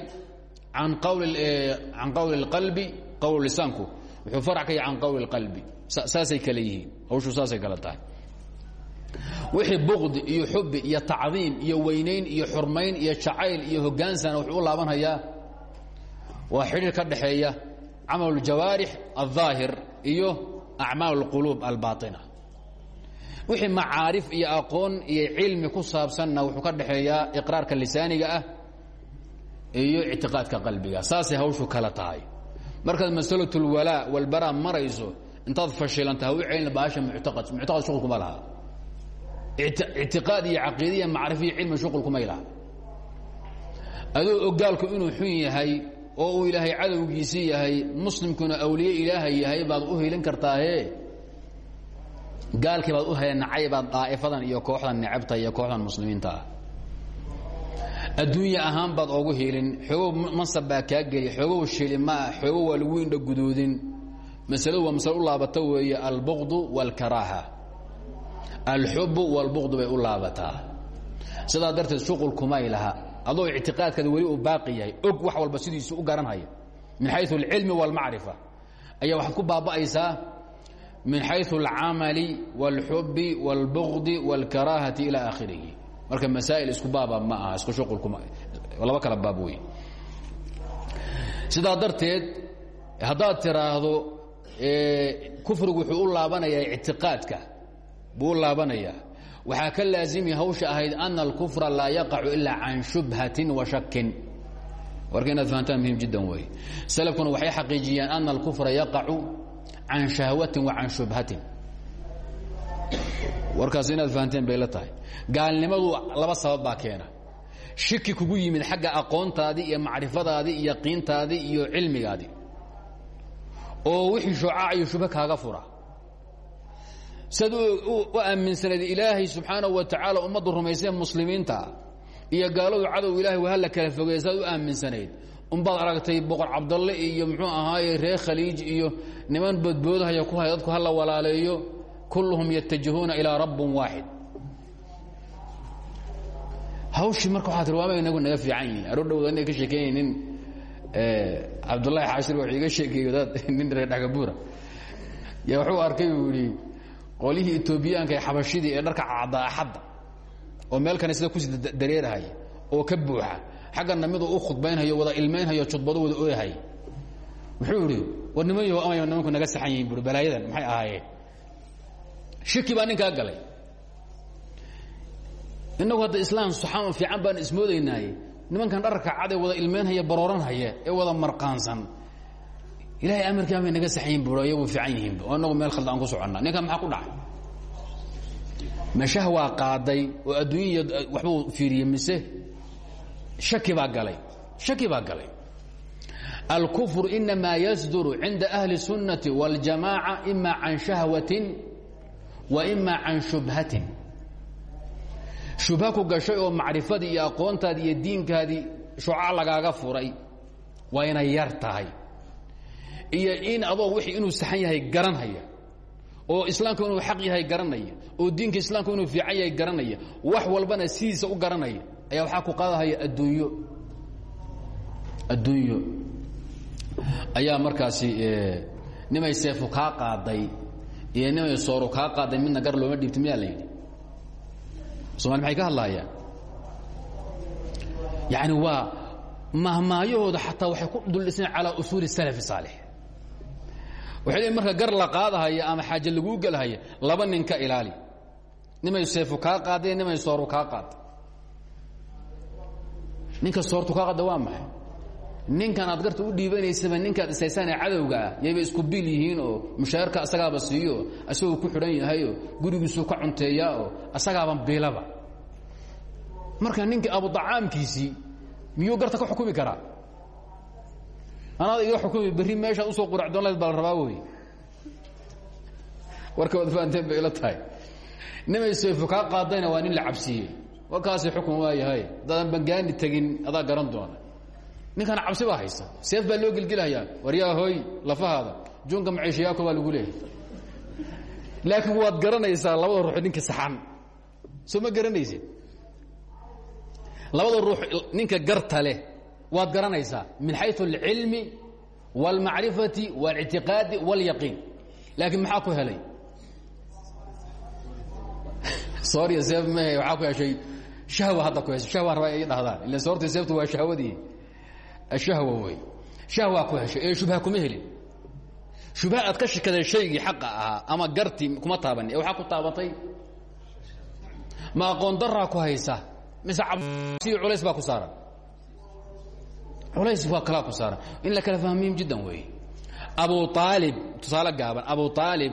an can qowli اlqalbi qowl lisaanku wuxuu farc ka yahay can qowli اlqalbi saasay kale yihiin hawshu saasay kale tahay wixii bukdi iyo xubi iyo tacdiim iyo weynayn iyo xurmayn iyo jacayl iyo hogaansana wuxuu u laabanhayaa waa xidhiir ka dhaxeeya camal اljawaarix الظaahir iyo acmaal اlquluub albaaطina wixii macaarif iyo aqoon iyo cilmi ku saabsanna wuxuu ka dhaxeeyaa iqraarka lisaaniga ah iyo ictiqaadka qalbiga saasay hawshu kala tahay markaad masalaة اlwalaa walbaraa marayso intaad fashilanta ha u celin baasha muctaqad muctaqad shuqul kuma laha. Ictiqaad iyo caqiida iyo macrif iyo cilmi shuqul kumay laha. Adoo ogaalku inuu xun yahay oo uu ilaahay cadowgiisi yahay muslimkuna awliye ilaahay yahay baad u helin kartaahe. Gaalkii baad u hela nacay baad daa'ifadan iyo kooxdan necabta iyo kooxdan muslimiinta. ah adduunya ahaan baad ogu helin xoogow mansab baa kaa geli xoogow shilimaa xoogow waa lagu indha guduudin masaladu waa masale u laabata weeye albukdu wاlkaraaha alxubu wاlbukdu bay u laabataa sidaa darteed shuqul kumay laha adoo ictiqaadkaada weli uu baaqi yahay og wax walba sidiisu u garanhaya min xayu اlcilmi wاlmacrifa ayaa waxaad ku baaba'aysaa min xayu اlcamali wاlxubi wاlbugdi wاlkaraahati ilى aakhirihi marka masaa'il isku baaba ma aha isku shuqulkuma laba kala baab wey sidaa darteed haddaad tiraahdo kufrigu wuxuu u laabanayaa ictiqaadka buu laabanayaa. Waxaa ka laazimaya hawsha ahayd ana alkufra laa yaqacu ilaa can shubhatin wa shakin warka inaad fahantaan jiddan wey salafkuna waxay xaqiijiyeen ana alkufra yaqacu can shahwatin wa can shubhatin warkaas inaad fahanteen bay la tahay. Gaalnimadu laba sabab baa keena. Shiki kugu yimid xagga aqoontaadii iyo macrifadaadii iyo yaqiintaadii iyo cilmigaadii oo wixii shucaac iyo shubha kaaga fura. Sad u aaminsanayd ilaahay subxaanahu wa tacaala ummaddu rumayseen muslimiinta iyo gaaladu cadow ilahay waa la kala fogeey saad u aaminsanayd. Umbaad aragtay boqor cabdalle iyo muxuu ahaaye reer khaliij iyo niman boodboodahaya ku haya dadku hala walaaleeyo kulluhum yatajihuuna ilaa rabbin waaxid hawshii marka waxaa tir waama inagu naga fiican yihiin aroor dhowda inay ka sheekeynay nin cabdullaahi xaashir wuxuu iga sheekeeyey wadaad nin reer dhagabuura. Yaa wuxuu arkay uu yidhi qolyihii etoobiyaanka ee xabashidii ee dharka cadda axadda oo meel kane sida kusi dareerahaya oo ka buuxa xaggana miduu u khudbaynhayo wada ilmaynhayo judbado wada ooyahay. Wuxuu idhi war niman yaho amay nimanku naga saxan yihiin bui balaayadan maxay ahaayeen shiki baa ninkaa galay innagu hadda islaam saxaan fiican baan ismoodaynaaye nimankan dharka cad ee wada ilmaynhaya barooranhaya ee wada marqaansan ilahay amarkaa bay naga saxyin bu iyagu fiican yihiin oo inagu meel khalda aan ku soconnaa ninkan maxaa ku dhacay mashah waa qaaday oo adduunya waxbuu fiiriyey mise shaki baa galay shaki baa galay alkufru inamaa yasduru cinda ahli الsunnati wاljamaaca ima can shahwatin wa ima can shubhatin. Shubha ku gashay oo macrifadii iyo aqoontaadii iyo diinkaadii shucac lagaaga furay waa inay yar tahay. Iyo in adoo wixii inuu saxan yahay garanhaya oo islaamku inuu xaq yahay garanaya oo diinka islaamku inuu fiican yahay garanaya wax walbana sidiisa u garanaya ayaa waxaa ku qaadahaya adduunyo. Adduunyo. Ayaa markaasi nimay seefu kaa qaaday iyo nimay sooru kaa qaaday midna gar looma dhiibti miyaa la yidhi? Somali maxay ka hadlaayaan? Yani waa mahmaayahooda xataa waxay ku duldhiseen calaa usuuli salafi saalix. Waxay leeyiin marka gar la qaadahaya ama xaaje laguu gelahaya laba nin ka ilaali. Nimay seefu kaa qaadeen nimay sooru kaa qaada ninka soortu kaa qaada waa maxay ninkan aad garta u dhiibanaysaba ninkaad isaysaan ee cadowga ah yayba isku bil yihiin oo mushaarka asagaaba siiyo asagoo ku xidhan yahayoo gurigiisuu ka cunteeyaa oo asagaaban biilaba. Marka ninkii abudacaamkiisii miyuu garta ka xukumi karaa? Anaad iga xukumi berri meeshaad u soo quracdoon layd baa la rabaa wey warka waad fahanteen bay ila tahay. Nimay seefo kaa qaadayna waa nin la cabsiiyey. Warkaasi xukun waa yahay. Haddaadan bangaani tegin adaa garan doona ninkana cabsi baa haysa seef baa loo gelgelahayaa waryaa hooy lafahaada junka maciishayaako baa lagu leeyahay laakiin waad garanaysaa labada ruux ninka saxan soo ma garanaysid labada ruux ninka garta leh waad garanaysaa min xayu اlcilmi wاlmacrifati wاlاctiqaadi wاlyaqiin laakiin maxaa ku helay soorya seef mh waxaa ku heshay shahwa hadda ku heshay shahwa rabaa ay dhahdaan ila soortii seeftu waa shahwadii ashahwa wey shahwaa ku heshay ee shubha kuma helin shubha aad ka shikaday shaygii xaqa ahaa ama gartii kuma taabani ee waxaa ku taabatay ma aqoon daraa ku haysa mise cabsi culays baa ku saaran culays waa kalaa ku saaran in la kala fahmiyim jiddan weeye abu aalib tusaale gaaban abu aalib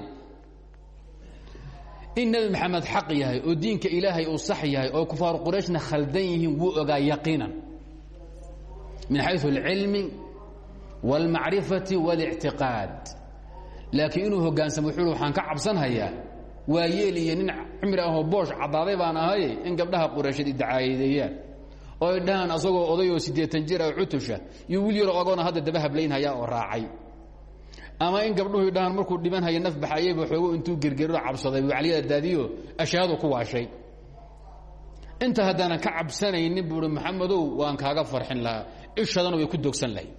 in nebi maxamed xaq yahay oo diinka ilaahay uu sax yahay oo kufaaru qurayshna khaldan yihiin wuu ogaa yaqiinan min xayu اlcilmi wاlmacrifati wاlictiqaad laakiin inuu hogaansamo wuxuu waxaan ka cabsanhayaa waa yeel iyo nin cimri ahoo boosh caddaaday baan ahay in gabdhaha quraysheed idacaayadeeyaan oo ay dhahaan asagoo odayoo siddeetan jir ah cutusha iyo wiil yaro ogoona hadda daba hablaynhayaa oo raacay ama in gabdhuhu dhahaan markuu dhibanhaya naf baxayayba xoogo intuu gergeriro cabsaday wacliyada daadiyo ashaadu ku waashay inta haddaanan ka cabsanaynin buui maxamedow waan kaaga farxin lahaa ishadana way ku dogsan lahay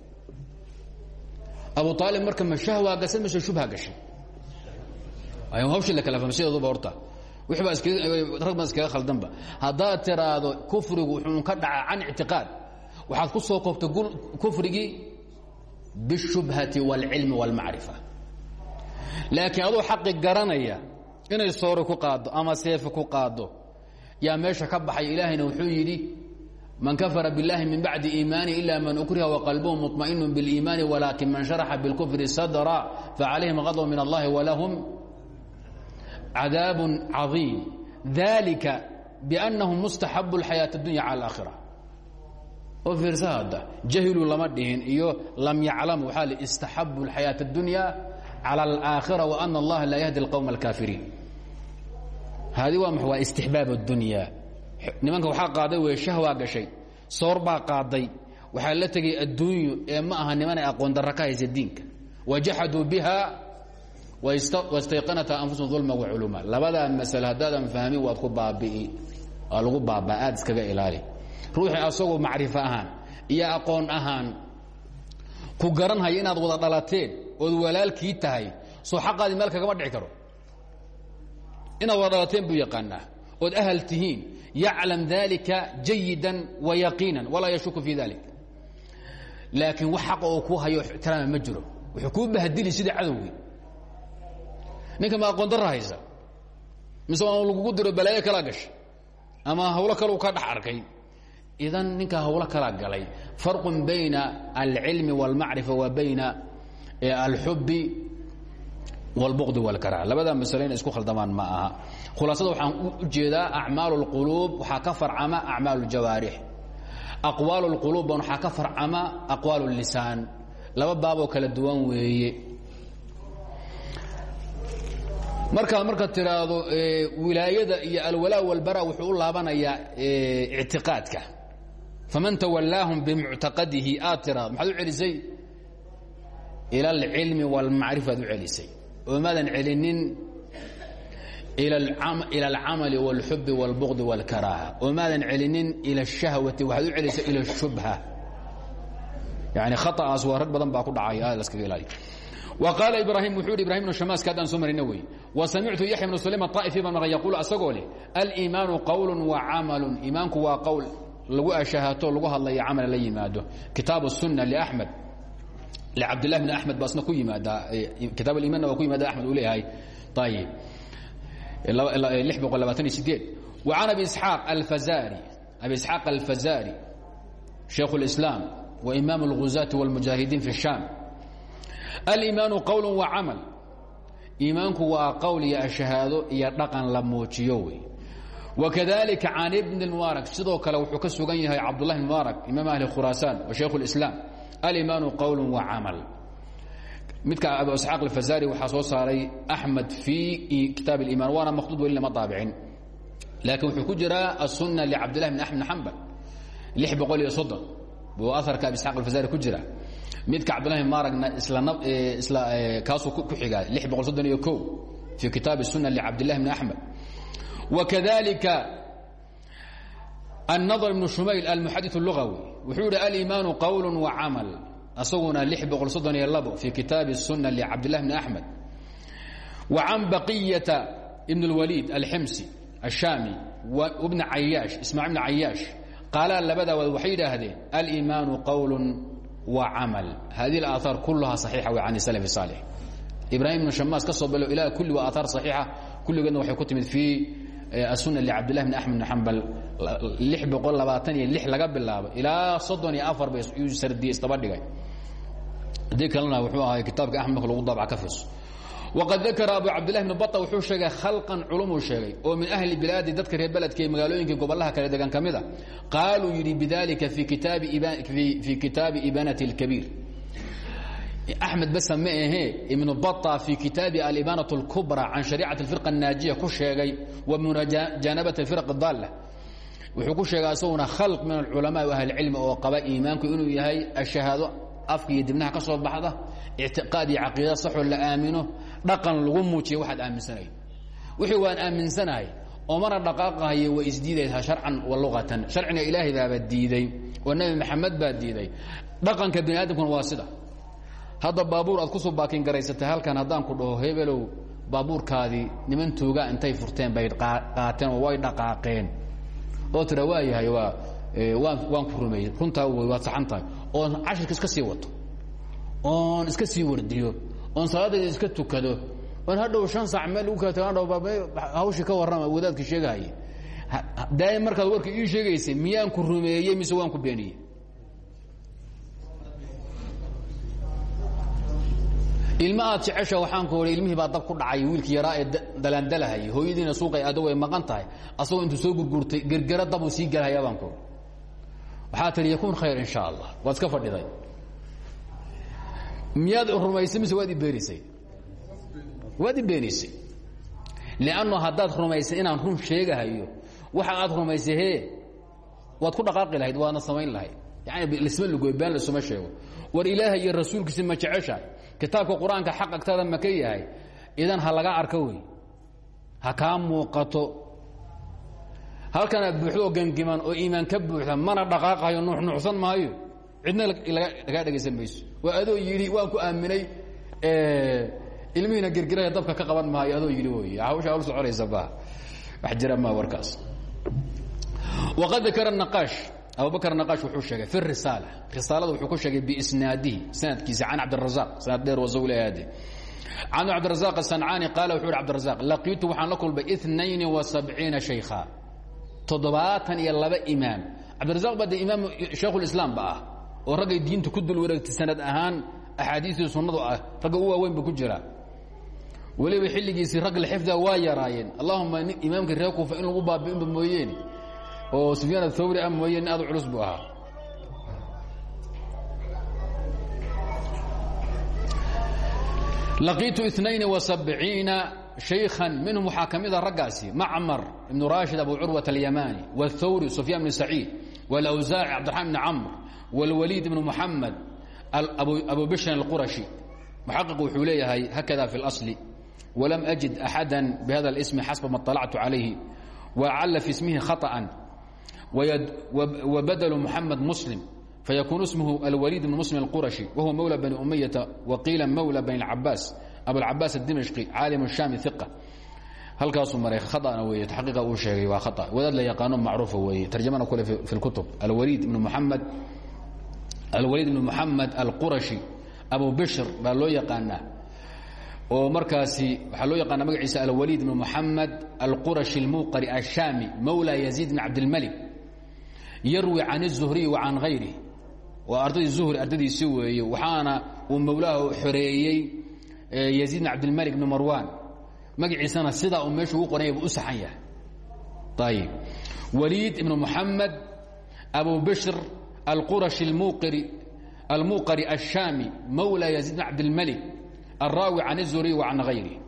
abu aalib marka ma shahwaa gasay mise shubha gashay. Hawshii la kala fahmay sideeduba horta. Wixbaa rag baa iskaga khaldanba haddaad tiraahdo kufrigu wuxuu ka dhaca can ictiqaad waxaad ku soo koobtay kufrigii bishubhati wاlcilmi wاlmacrifa laakiin aduu xaqi garanaya inay soori ku qaaddo ama seefi ku qaaddo yaa meesha ka baxay ilaahayna wuxuu yidhi man kafara biاllahi min bacdi iimaani ila man ukriha waqalbuhu muطmaئinu biاliimaani walakin man sharaxa biاlkufri sadra facalayhim غadb min allahi walahum cadaab caظiim dalika biأnnahu mustaxabu اlxayaaة اdunya calى اlآkhira oo fiirsa hadda jahilu lama dhihin iyo lam yaclamu waxaa li istaxabu اlxayaaة اdunya calى اlآakhira وأna اllaha laa yahdi اlqowm اlkaafiriin haadi waa waa istixbaab اdunya nimanka waxaa qaaday wey shahwaa gashay soor baa qaaday. Waxaa la tegay adduunyo ee ma aha nimanay aqoon darra ka haysa diinka. Wajaxaduu biha wastayqanata anfusum ulma waculuuma labadaa masale haddaadan fahmin waad ku baabi'i waa lagu baabaa aad iskaga ilaali. Ruuxii asagoo macrifo ahaan iyo aqoon ahaan ku garanhaya inaad wada dhalateen ood walaalkii tahay soo xaqaadii meel kagama dhici karo. Inaad wada dhalateen buu yaqaanaa ood ahal tihiin yaclam dalika jayida wayaqiina walaa yashuku fi dalik laakiin wax xaqa oo kuu hayo ixtiraama ma jiro. Wuxuu kuu bahdili sida cadowgii. Ninka ma aqoon darra haysa? Mise waa lagugu diro balaayo kalaa gashay? Ama hawlo kaleu ka dhex arkay? Idan ninka hawlo kalaa galay farqun bayna alcilmi wاlmacrifa wa bayna alxubi wاlbqd wاlkarah labada masale inay isku khaldamaan ma aha khulaasada waxaan u jeedaa acmaal اlquluub waxaa ka farcama acmaal اljawaarix aqwaal اlquluub waxaa ka farcama aqwaal اlisaan laba baaboo kala duwan weeye markaad marka tiraahdo wilaayada iyo alwalaa wاlbara wuxuu u laabanayaa ictiqaadka faman tawalaahum bimuctaqadihi aad tiraado maxaad u celisay ila alcilmi wاlmacrifaad u celisay oo maadan celinin ilى اlcamali wاlxubi wاlbغdi wاlkaraaha oo maadan celinin ilى الshahwati waxaad u celisay ilى الshubha yani khaطaas waa rag badan baa ku dhacay aad laskaga ilaaliy وqاaل ibrahim wuxuu hi ibrahim بن shamaska haddaan soo marina wey وsamictu yaحya بن سليم الطائفي baa maqan yaquul asagoo leh الإimaanu qowل وacamaل iimaanku waa qowl lagu ashahaato lagu hadlaya camal la yimaado kitaab الsuنة لأحmed cabdالlah بن أحmed baasna ku yimaadaa kitaab imanna waa ku yimaada amed uu leeyahay ayb وعan abi isحاaq alfazari abi isحاaq alfazari شhaykh الإسلام وإimaam الغuزاة والمujaahidiin في الشham aliimaanu qowl wa camal iimaanku waa qowl iyo ashahaado iyo dhaqan la muujiyo wey wakadalika can ibni mubaarak sidoo kale wuxuu ka sugan yahay cabdullahi mubaarak imaam ahli khuraasaan wa shaykhu اlislaam aliimaanu qowl wa camal midka abu isxaaq alfazari waxaa soo saaray axmed fii kitaab اliiman waana maqduud weli lama daabicin laakiin wuxuu ku jiraa aلsuna licabdillahi bn axmed bn xambal lix boqol iyo soddon buu aarka abi isxaaq alfazari ku jira midka cabdulahi maaragna isla kaasuu ku xigaa lix boqol soddon iyo ko fii kitaab الsuna lcabdillahi bn axmed wakadalika الnadr ibn shumayl almuxadith اlugawi wuxuu yihi aliimaanu qowl wacamal asaguna lix boqol soddon iyo labo fii kitaabi الsuna lcabdillahi bn axmed wa can baqiyata ibn اlwaliid alximsi الshaami bna cayaash ismail bn cayaash qaalaa labadaa waad waxay yidhaahdeen aliimaanu qowl وcmل hذه الآثاaر كلha صحيiحة w عن السلف الصالح إبراهيم بن شhماس ka soo bilo ilaa kuli waa آثاaر صحيiحة kuligeedna waxay ku timid في السuنة لcabدالله بن أحمد بن حنبل لix boqol labaatan iyo lix laga bilaabo ilaa soddon iyo afar bay yuu sardiyey isdaba dhigay haddii kalena wuxuu ahay kitaabka axmed marka lagu daabca ka fiso waqad dakara abu cabdillahi bn bata wuxuu sheegay khalqan culumuu sheegay oo min ahli bilaadi dadka reer beledka ee magaalooyinka gobolaha kale degan ka mida qaaluu yidhi bidalika fii kitaabi ibanati اlkabiir axmed basa ma ahee ibnu bata fii kitaabi alibanat اlkubra can shariicati اlfirqa الnaajiya ku sheegay wa munajanabati اfirq اdaalla wuxuu ku sheegay isaguna khalq min alculamaai ahlicilmi oo qaba iimaanku inuu yahay ashahaado afka iyo dibnaha ka soo baxda ictiqaad iyo caqiida saxoo la aamino dhaqan lagu muujiya waxaad aaminsanayd wixii waan aaminsanahay oo mana dhaqaaqahayo way isdiidaysaa sharcan wa luqatan sharciga ilaahay baaba diiday oo nebi maxamed baa diiday dhaqanka bini aadamkuna waa sida hadda baabuur aad ku soo baakin garaysatay halkan haddaan ku dhaho hebelow baabuurkaadii niman tooga intay furteen bay qaateen oo way dhaqaaqeen. Oo tira waa yahay waa waan waan ku rumeeyey. Runtaa wey waad saxan tahay. Oon cashirka iska sii wato. Oon iska sii wardiyo. Oon salaadayda iska tukado. Oon hadhow shan saac meel ugu kala tagaan hawshii ka warrama wadaadka sheegahaye daa'im markaad warka ii sheegaysay miyaan ku rumeeyey mise waan ku beeniyey ilma aad jecesha waxaan ku ii ilmihii baa dab ku dhacay wiilkii yaraa ee dalaandalahayay hooyadiina suuqay ado way maqan tahay. Asagoo intuu soo gurguurtay gergero dabuu sii gelhayaa baan ku waxaa tihi yakuun khayr in sha allah. Waad iska fadhiday. Miyaad rumaysay mise waad i beenisay? Waad i beenisay. Lanno haddaad rumaysay inaan run sheegahayo waxa aad rumaysay he waad ku dhaqaaqi lahayd waadna samayn lahayd. Yani lisma lugoy been laisuma sheego. War ilaahay iyo rasuulkiisa ma jecesha kitaabka qur'aanka xaq agtaada ma ka yahay idan ha laga arko wey ha kaa muuqato. Halkana buuxdoo gangiman oo iimaan ka buuxda mana dhaqaaqayo nuuxnuuxsan maayo. Cidna lagaa dhegaysan mayso. Waa adoo yidhi waan ku aaminay ilmihiina girgiraya dabka ka qaban maayo adoo yidhi wey hawsha hawl soconaysa ba wax jira ma warkaas. Waqad dakara naqaash abubakr naqaash wuxuu sheegay fi risaala. Risaalada wuxuu ku sheegay biisnaadihi sanadkiisa can cabdirazaq sanad dheer wasawleade can cabdirazaq asancaani qaala wuxuu hi cabdirazaq laqiitu waxaan la kulmay inayn وasabciina shaykha. Toddobaatan iyo laba imaam. Cabdirazaq baa de imaam shaykhulislaam ba ah oo raggay diinta ku dul wareegtay sanad ahaan axaadiistii sunnadu ah ragga u waaweyn ba ku jira weliba xilligiisii rag lxifdiga waa yaraayeen. Allahuma imaamkii reer kuufa in lagu baabi'inba mooyeene oo sufyaan athawri ah mooye nin aad u culus buu ahaa laqiitu inain وasabciina شhaykhan minhum waxaa ka mida raggaasi macmar ibnu rashid abu curwaة اlyamani wاthawri sufyaan bn saciid wاlawsaaci cabdiraxman bn camr wاlwaliid ibn muxamed abu bishrin اlqurashi muxaqiq wuxuu leeyahay hakada fi اlasl walam ajid axada bihada اlsm xasba ma طalactu calayhi wacala fi ismihi khaطأa وbdل محمد مسلم فيكون اسمه الوليد بن مسلم القرشي وهو مولى بني أمية وقيل مولى بني العباس أبو العباس الدمشقي عالم الشام ثقة halkaasuu maray khaطأna wey taxqiiqa uu sheegay waa khaطأ wadaad la yaqaano macruufa weeye tarjamana kule fi اlkutub alwaliid ibn muxamed alwaliid ibn moxamed alqurashi abu bishr baa loo yaqaanaa oo markaasi waxaa loo yaqaana magaciisa alwaliid ibn moxamed alqurashi اlmuqari الshaami mawlى yaziid bn cabdilmalik yarwi can الzuhriy wa can hayri waa ardaydii zuhri ardadiisi weeye waxaana uu mawlaha xoreeyey yaziid bn cabdilmalik bn marwan magaciisana sidaa uu meeshu ugu qoranya bu u saxan yahay ayib waliid ibn moxamed abu bishr alqurashi almuqari الshaami mawlى yaziid bn cabdilmalik alraawi can الzuhriy wa can hayri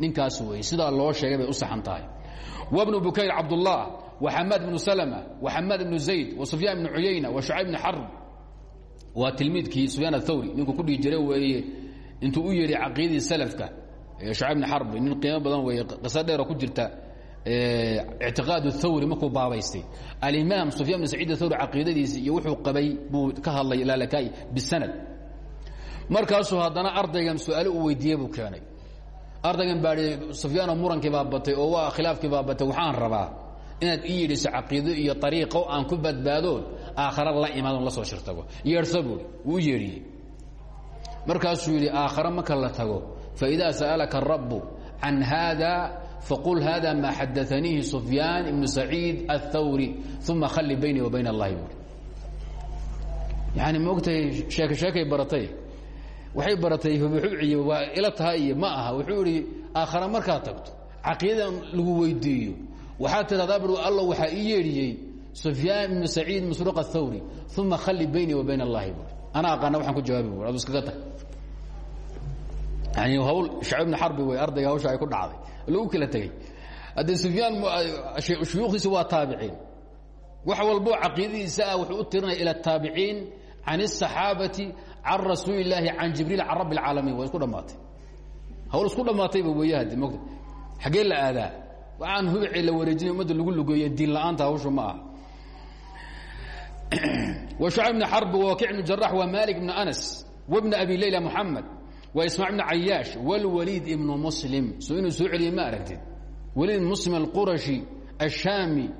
ninkaas wey sidaa loo sheegay bay u saxan tahay wbnu bukayr cabdالlah وxamaad بن سلمة وxamaad بن زayd وسufyaan بن cuyayna وشhucayb بن xarb waa tilmiidkii sufyaan الthawri ninkuu ku dhihi jira weeye intuu u yeedhay caqiidadii slفka شhucayb بن xarb nin qiimo badan weeye qiso dheeroo ku jirta اctiqاad الthawri markuu baabaystay alimaam sufyan بن سacيid الthawri caqiidadiisi iyo wuxuu qabay buu ka hadlay laalakaai bisanad markaasuu haddana ardaygan su-aalo uu weydiiye buu keenay ardaygan baai sufyaanoo murankii baa oo waa khilaafkii baa waxaan rabaa inaad i yidhiso caqiido iyo ariiqo aan ku badbaadoon aakhara la imaadon la soo shirtago. Yeedhsa buui wuu yeedhiyey markaasuu yidhi aakhare marka la tago. Faidaa sa'alaka rabbu can haada faqul hada maa xadaaniihi sufyaan ibnu saciid athawri uma halli baynii wa bayn allahi. Yani maogtahay sheeko sheekay baratay? waxay baratay fabuxuuciy waa ila taha iyo ma aha. Wuxuu ihi aakhara markaad tagto caqiidadan lagu weydiiyo. Waxaad tidhahdaa bur allo waxaa ii yeedhiyey sufyaan ibnu saciid masruuq athawri uma halli baynii wa bayn allahi bur anaa aqaana ku jawaabi bur iskaga tag. Yani hawl shacb ibnu xarbi wey ardayga hawsha ay ku dhacday. Lagu kala tegey haddee sufyaan shuyuukiisa waa taabiciin wax walbo caqiidadiisa ah wuxuu u tirinaya ila ataabiciin can الsaxaabati can rasuuli اllaahi can jibriil can rabbi اlcaalamiin waa isku dhammaatay hawl isku dhammaatayba weeyahadi mota xaggee la aadaa waxaan hubicii la wareejinay ummadda lagu lugeeye diin la'aanta hawshu ma aha وشعيب بن حرب ووكيع بن جراح ومالك بن أنس وابن أبي ليلى محمد وإسماعيل بن عياش والوليد بن مسلم سو inuu soo celiye ma aragtid waliid muslim alqurashi ashaami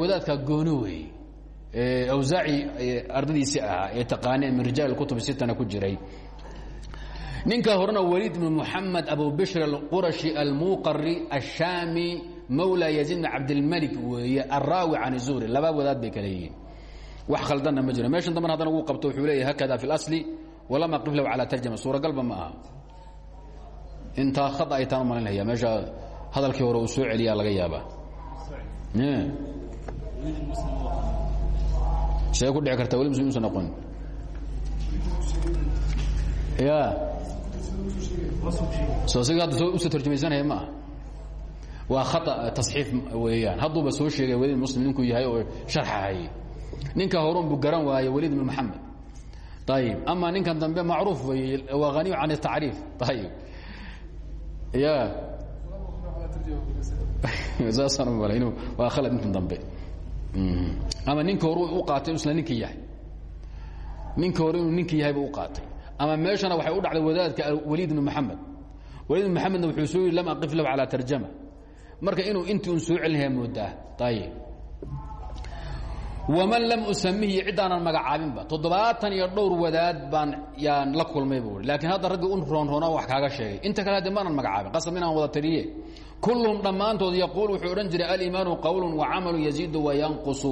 wadaadka gooni wey awsaaci ardadiisii ahaa ee taqaaneen min rijaal kutub sitana ku jiray. Ninka horena waliid bn muxamed abu bishr alqurashi almuqari ashaami mawla yaziid bn cabdilmalik weeye alraawi can zuhri. Laba wadaad bay kale yihiin. Wax khaldanna ma jiro. Meeshan dambana haddana wuu qabto wuxuu leeyahy hakada fi اlasli walam aqif lahu calى tarjama. Suuragalba ma aha. Intaa ay taan u malinaya. Meesha hadalkii hore uu soo celiyaa laga yaabaa see ku dhici karta weli muslim usan noqon ya. Soo siga hadda u soo tarjumaysanaya ma aha. Waa khata tasxiif weeyaan. Hadduuba soo sheegay weli muslim ninkuu yahay oo sharxahayay ninka horun buu garan waaye waliid ibn maxamed ayib ama ninkan dambe macruuf wey waa haniy can tacriif. Ayib ya. Saasaan u malay inu waa khalad ninkan dambe ama ninka hore u qaatay isla ninkii yahay. Ninka hore inuu ninkii yahay buu u qaatay. Ama meeshana waxay u dhacday wadaadka waliid ibn maxamed waliid ibn maxamedna wuxuu soo yidhi lam aqif lahu calaa tarjama. Marka inuu intii un soo celinaya moodaa. Ayib waman lam usamihi ciddaanan magacaabinba toddobaatan iyo dhowr wadaad baan yaan la kulmay buu laakiin hadda raggii u roonroona wax kaaga sheegay. Inta kale hadde maanan magacaabin qasab inaan wada tiriye kulluhum dhammaantood yaquul wuxuu odhan jiray aliimaanu qowlu wacamalu yaziidu wayanqusu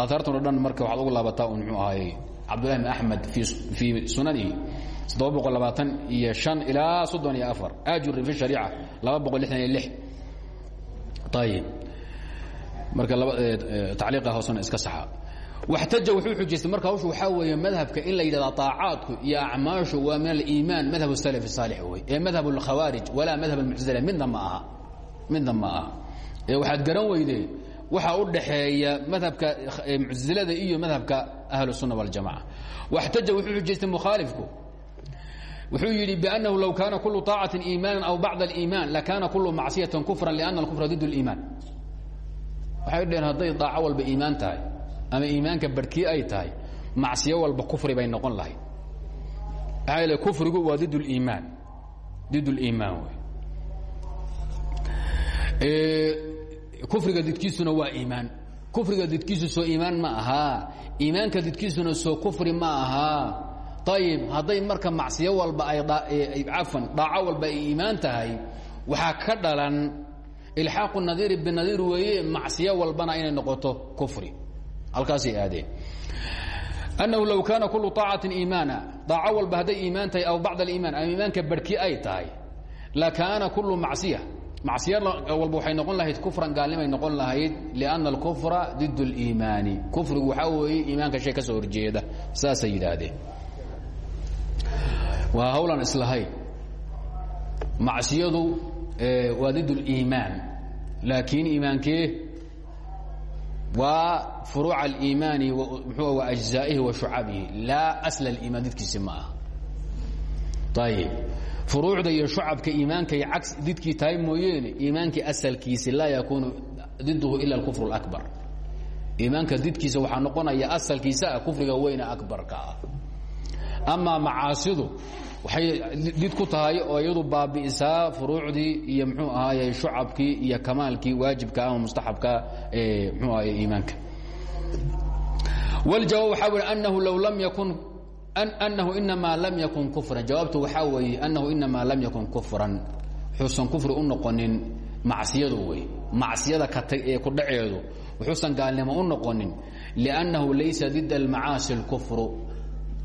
aataartuna dhan marka waxaad ugu laabataa un muxuu ahaayey cabdullahi bn axmed fii sunanihi iyo ilaa soddon iyo afar ajuri fi shariica laba boqol lixdan iyo lix. Ayib marka tacliiqa hoosena iska saxa waxtaja wuxuu xujaystay marka hawshu waxaa weeye madhabka in la yidhahda طaacaadku iyo acmaashu waa min aliimaan madhab الsalaf الsaalix wey ee madhab اlkhawaarij walaa madhab اlmuctazila midna ma aha midna ma aha ee waxaad garan weydee waxa u dhaxeeya madhabka muctazilada iyo madhabka ahlu الsunna واljamaca waxtaja wuxuu xujaystay mukhaalifku wuxuu yidhi bأnnahu low kaana kulu طaacaةi iimaana aw bacd اliiman lakana kulu macصiyaة kufra لأna اlkufra did اliiman waxay dheheen hadday daaco walba iimaan tahay ama iimaanka barhkii ay tahay macsiyo walba kufri bay noqon lahayd. Maxaa yeele kufrigu waa did liimaan did اliimaan wey kufriga didkiisuna waa iimaan. Kufriga didkiisu soo iimaan ma ahaa iimaanka didkiisuna soo kufri ma ahaa ayib hadday marka macsiyo walba ay cafan daaco walba ay iimaan tahay waxaa ka dhalan ilxaaqu nadiiri binadiir weeye macsiyo walbana inay noqoto kufri halkaasay aadeen annahu low kaana kullu aacatin iimaana aaco walba hadday iimaan tahay aw bacd aliiman ama iimaanka barhkii ay tahay lakaana kullu macsiya. Macsiya walba waxay noqon lahayd kufran gaalnimay noqon lahayd lianna alkufra did اliimaani kufrigu waxaa weeye iimaanka shay ka soo horjeeda saasay yidhaahdeen. Waa hawlan islahayn macsiyadu waa did اliimaan laakiin iimaankee waa furuuc aliimaani mxu wa ajzaa'ihi wa shucabihi laa asla aliimaan didkiisi ma aha. Ayib furuucda iyo shucabka iimaankay cas didkii tahay mooyeene iimaankii asalkiisi laa yakuunu didhu ila alkufr اlakbar iimaanka didkiisa waxaa noqonaya asalkiisa ah kufriga weyne akbarka ah. Amaa macaasidu waxay did ku tahay oo iyadu baabi'isaa furuucdii iyo mxuu ahaaye shucabkii iyo kamaalkii waajibka ama mustaxabka ee mxuu ahaye iimaanka. Wاljawaab waxaa weli anahu low lam yakun anahu inamaa lam yakun kufran. Jawaabtu waxaa weeye anahu inamaa lam yakun kufran. Wuxuusan kufri u noqonin macsiyadu wey macsiyada katay ee ku dhaceedu wuxuusan gaalnimo u noqonin liannahu laysa did almacaasi اlkufru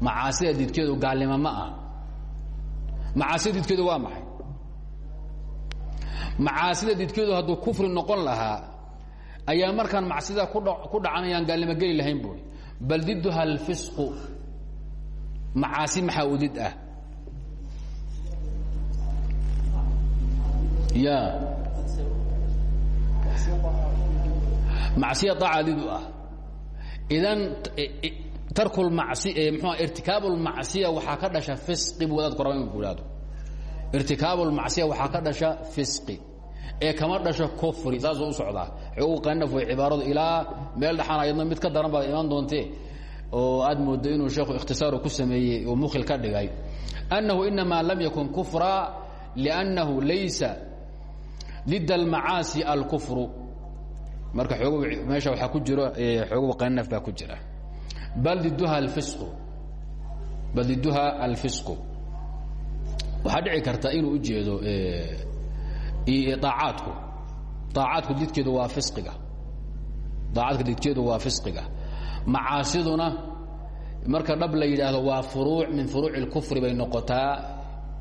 macaasida didkeedu gaalnimo ma ah macaasida didkeedu waa maxay? Macaasida didkeedu hadduu kufri noqon lahaa ayaa markaan macsida ku dhacanayaan gaalnimo geli lahayn buui bal diduha alfisqu macaasi maxaa u ah? Ya macsiya aaca did u ah. Idan irtikaabu lmacsiya waxaa ka dhasha irtikaabu lmacsiya waxaa ka dhasha fisqi ee kama dhasho kufri saasuu u socdaa. Qanaf way cibaaradu ilaa meel dhaxaan ayadna mid ka daran baad imaan doontee oo aad moodo inuu sheekhu ikhtisaaru ku sameeyey oo mukhil ka dhigay. Annahu inamaa lam yakun kufra liannahu laysa lid almacaasi alkufru. Marka meesha waxaa ku jiro xoogow qanaf baa ku jira bal diduha alfisqu bal diduha alfisqu waxaa dhici karta inuu ujeedo aacaadku aacaadku didkeedu waa fisqiga aacaadka didkeedu waa fisqiga macaasiduna marka dhab la yidhaahdo waa furuuc min furuuci اlkufri bay noqotaa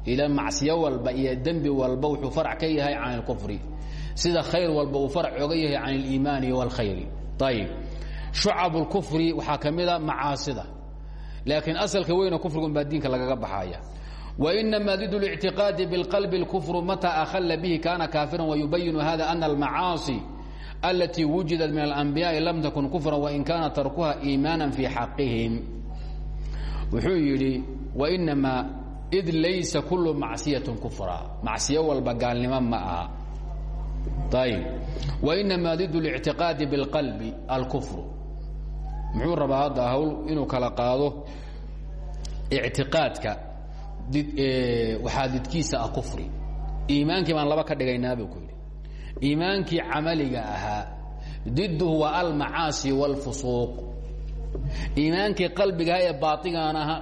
ila macsiyo walba iyo dembi walba wuxuu farc ka yahay can اlkufri sida khayr walba uu farc oga yahay can اliimaani wاlkhayri ayib shucab اlkufri waxaa ka mida macaasida laakiin asalka weyna kufrigun baa diinka lagaga baxaya وإنما ضد الاعتقاad بالqلب الكفر متى أخل bه كاna كافرا ويبين hذا أن المعاaصي التي وuجiدت من الأنبياء لم تكن كفرا وإن كاna تركهa إيمانا في حقهم wuxuu yidhi وإنما إd laysa كuل معصية كفرا macصiyo walba gaalnimo ma aha ayب وإنما ضد الاعتقاad بالqلب الكفر muxuu rabaa hadda hawl inuu kala qaado ictiqaadka waxaa didkiisa ah kufri. Iimaankii baan laba ka dhigaynaa buu ku yidhi. Iimaankii camaliga ahaa didduhu waa almacaasi wاlfusuuq iimaankii qalbigaha ee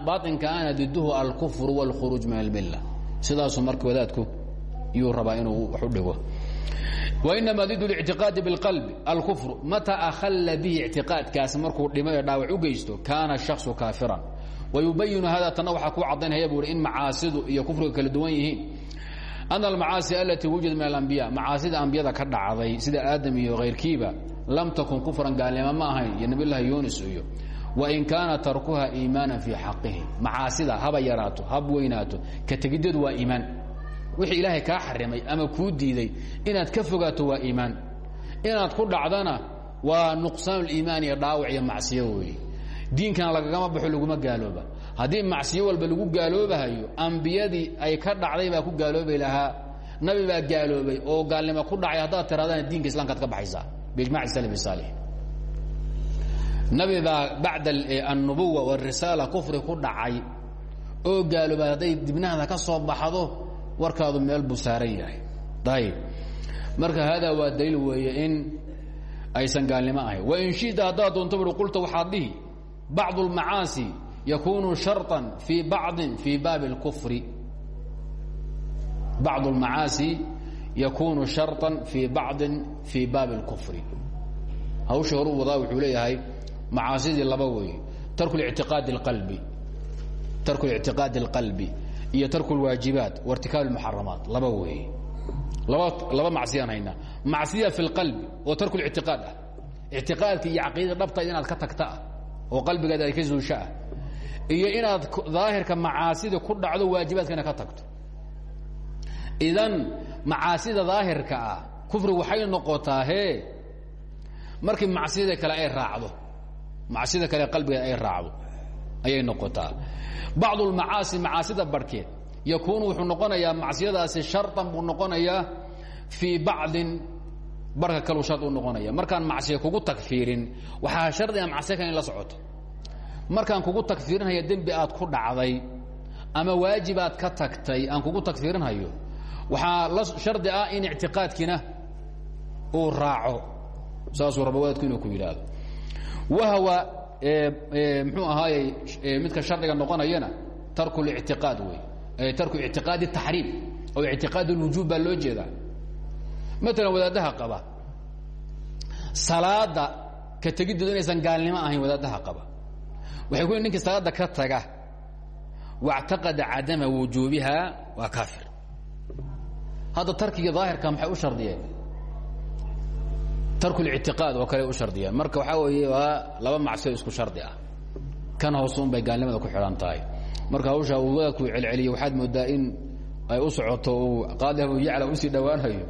baainka ahna didduhu alkufru wاlkhuruuj min almilla. Sidaasuu marka wadaadku yuu rabaa inuu wax u dhigo. وإنما ضد الاعتiقاad بالqلب الكفر متى أخل bه اعtiقاadkaas markuu dhimo ee dhaawac u geysto kaana الشhaخص كاaفirا ويubayin hada tana waxaa ku cadaynaya bu in macaasidu iyo kufriga kala duwan yihiin أن المacaasi اlatي wujida min الأنbiياء macaasida ambiyada ka dhacday sida aadam iyo kayrkiiba lam takun kufran gaalnimo ma ahayn iyo nabi lahi yunis iyo وin kaana tarkuha iimاana fii xaqihi macaasida haba yaraato hab weynaato ka tegideedu waa iimaan wixii ilaahay kaa xarimay ama kuu diiday inaad ka fogaato waa iimaan. Inaad ku dhacdana waa nuqsaan اiimaan iyo dhaawac iyo macsiyo weeye diinkana lagagama baxo laguma gaalooba. Haddii macsiyo walba lagu gaaloobahayo ambiyadii ay ka dhacday baa ku gaaloobi lahaa. Nabi baa gaaloobay oo gaalnimo ku dhacay. Haddaad tiraadana diinka islamkaad ka baxaysaa. Biijmac salaf saalix. Nabi baa bacda annubuwa warisaala kufri ku dhacay. Oo gaaloobay hadday dibnahda ka soo baxdo warkaadu meel buu saaran yahay ayb marka haadaa waa daliil weeye in aysan gaalnimo ahayn wain shida haddaad doonto bui qulta waxaad dhihi bacd اlmacaasi yakunu sharطa fii bacdi fii baabi اlkufri bacd اlmacaasi yakunu sharطa fii bacdi fii baabi اlkufri hawsha horu wadaa wuxuu leeyahay macaasidii laba weeye tarku ictiqaadi اlqalbi tarku ictiqaadi اlqalbi iyo tarku اlwaajibaat wairtikaab اlmuxaramaat laba weeye laba laba macsiyaan haynaa macsiya fi اlqalbi oo tarku اlictiqaad ah ictiqaadka iyo caqiidada dhabta inaad ka tagta ah oo qalbigaada ay ka zuusho ah iyo inaad daahirka macaasida ku dhacdo waajibaadkana ka tagto idan macaasida daahirka ah kufri waxay noqotaa he markii macsida kale ay raacdo macsida kale qalbigeeda ay raacdo ayay noqotaa. Bacd اlmacaasi macaasida barhkeed yakuunu wuxuu noqonayaa macsiyadaasi sharطan buu noqonayaa fii bacdin barka kalu shar u noqonaya markaan macsiya kugu tagfiirin waxaa shardiga macsiya kan in la socoto. Markaan kugu tagfiirinhaya dembi aad ku dhacday ama waajibaad ka tagtay aan kugu tagfiirinhayo waxaa la shardi ah in ictiqaadkiina uu raaco. Saasuu raba wadaadku inuu ku yidhaahdo. Wahwa mxuu ahaaye midka shardiga noqonayana tarku ictiqaad wey tarku ictiqaadi taxriim oo ictiqaad lwujuub baa loo jeedaa. Maalan wadaadaha qaba salaada ka tegidooda inaysan gaalnimo ahayn wadaadaha qaba. Waxay ku ninkii salaada ka taga wactaqada cadama wujuubiha waa kaafir. Hadda tarkiga daahirka maxay u shardiyeen? tarkulictiqaad oo kale u shardiyaan marka waxaa weeye waa laba macsio isku shardi ah. Kan hoose unbay gaalnimada ku xidhan tahay. Marka hawsha wadaadkuu celceliyo waxaad mooddaa in ay u socoto uu qaadi abu yacla u sii dhowaanayo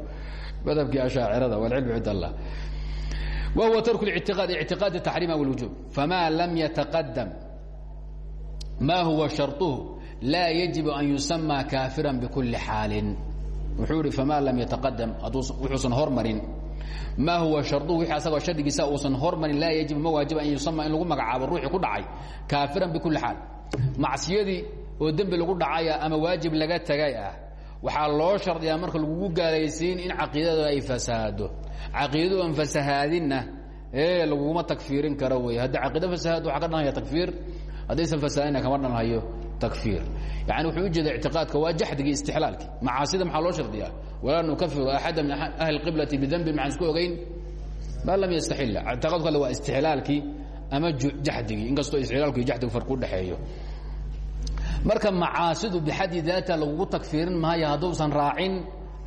madhabkii ashaacirada walcilmu cind allah. Wa huwa tarku lictiqaad ictiqaadi taxriima wاlwujuub famaa lam yataqadam ma huwa sharطuhu laa yajib an yusama kaafira bikuli xaalin. Wuxuu ihi famaa lam yataqadam wuxuusan hormarin maa huwa sharduhu wixii asagoo shardigiisa uusan hormarin laa yajibu ma waajiba an yusama in lagu magacaabo ruuxii ku dhacay kaafiran bikulli xaal. Macsiyadii oo dembi lagu dhacaya ama waajib laga tegay ah waxaa loo shardiyaa marka lagugu gaalaysiin in caqiidada ay fasahaado caqiidadu aan fasahaadinna ee laguguma takfiirin karo wey. Haddii caqiida fasahaad waxaa ka dhanhaya takfiir haddaysan fasahaadinna kama dhanhayo takfiir. Yani wuxuu ujeeda ictiqaadka waa jaxdigii istixlaalki macaasida maxaa loo shardiyaa? Walaa nukafiru axada min ahli qiblati bidembin maxaan isku ogeyn? Ma lam yastaxila ictiqaadku alle waa istixlaalkii ama jaxdigii. Inkastoo istixlaalku iyo jaxdigu farqu udhexeeyo marka macaasidu bixaddi daata lagugu takfiirin maayo hadduusan raacin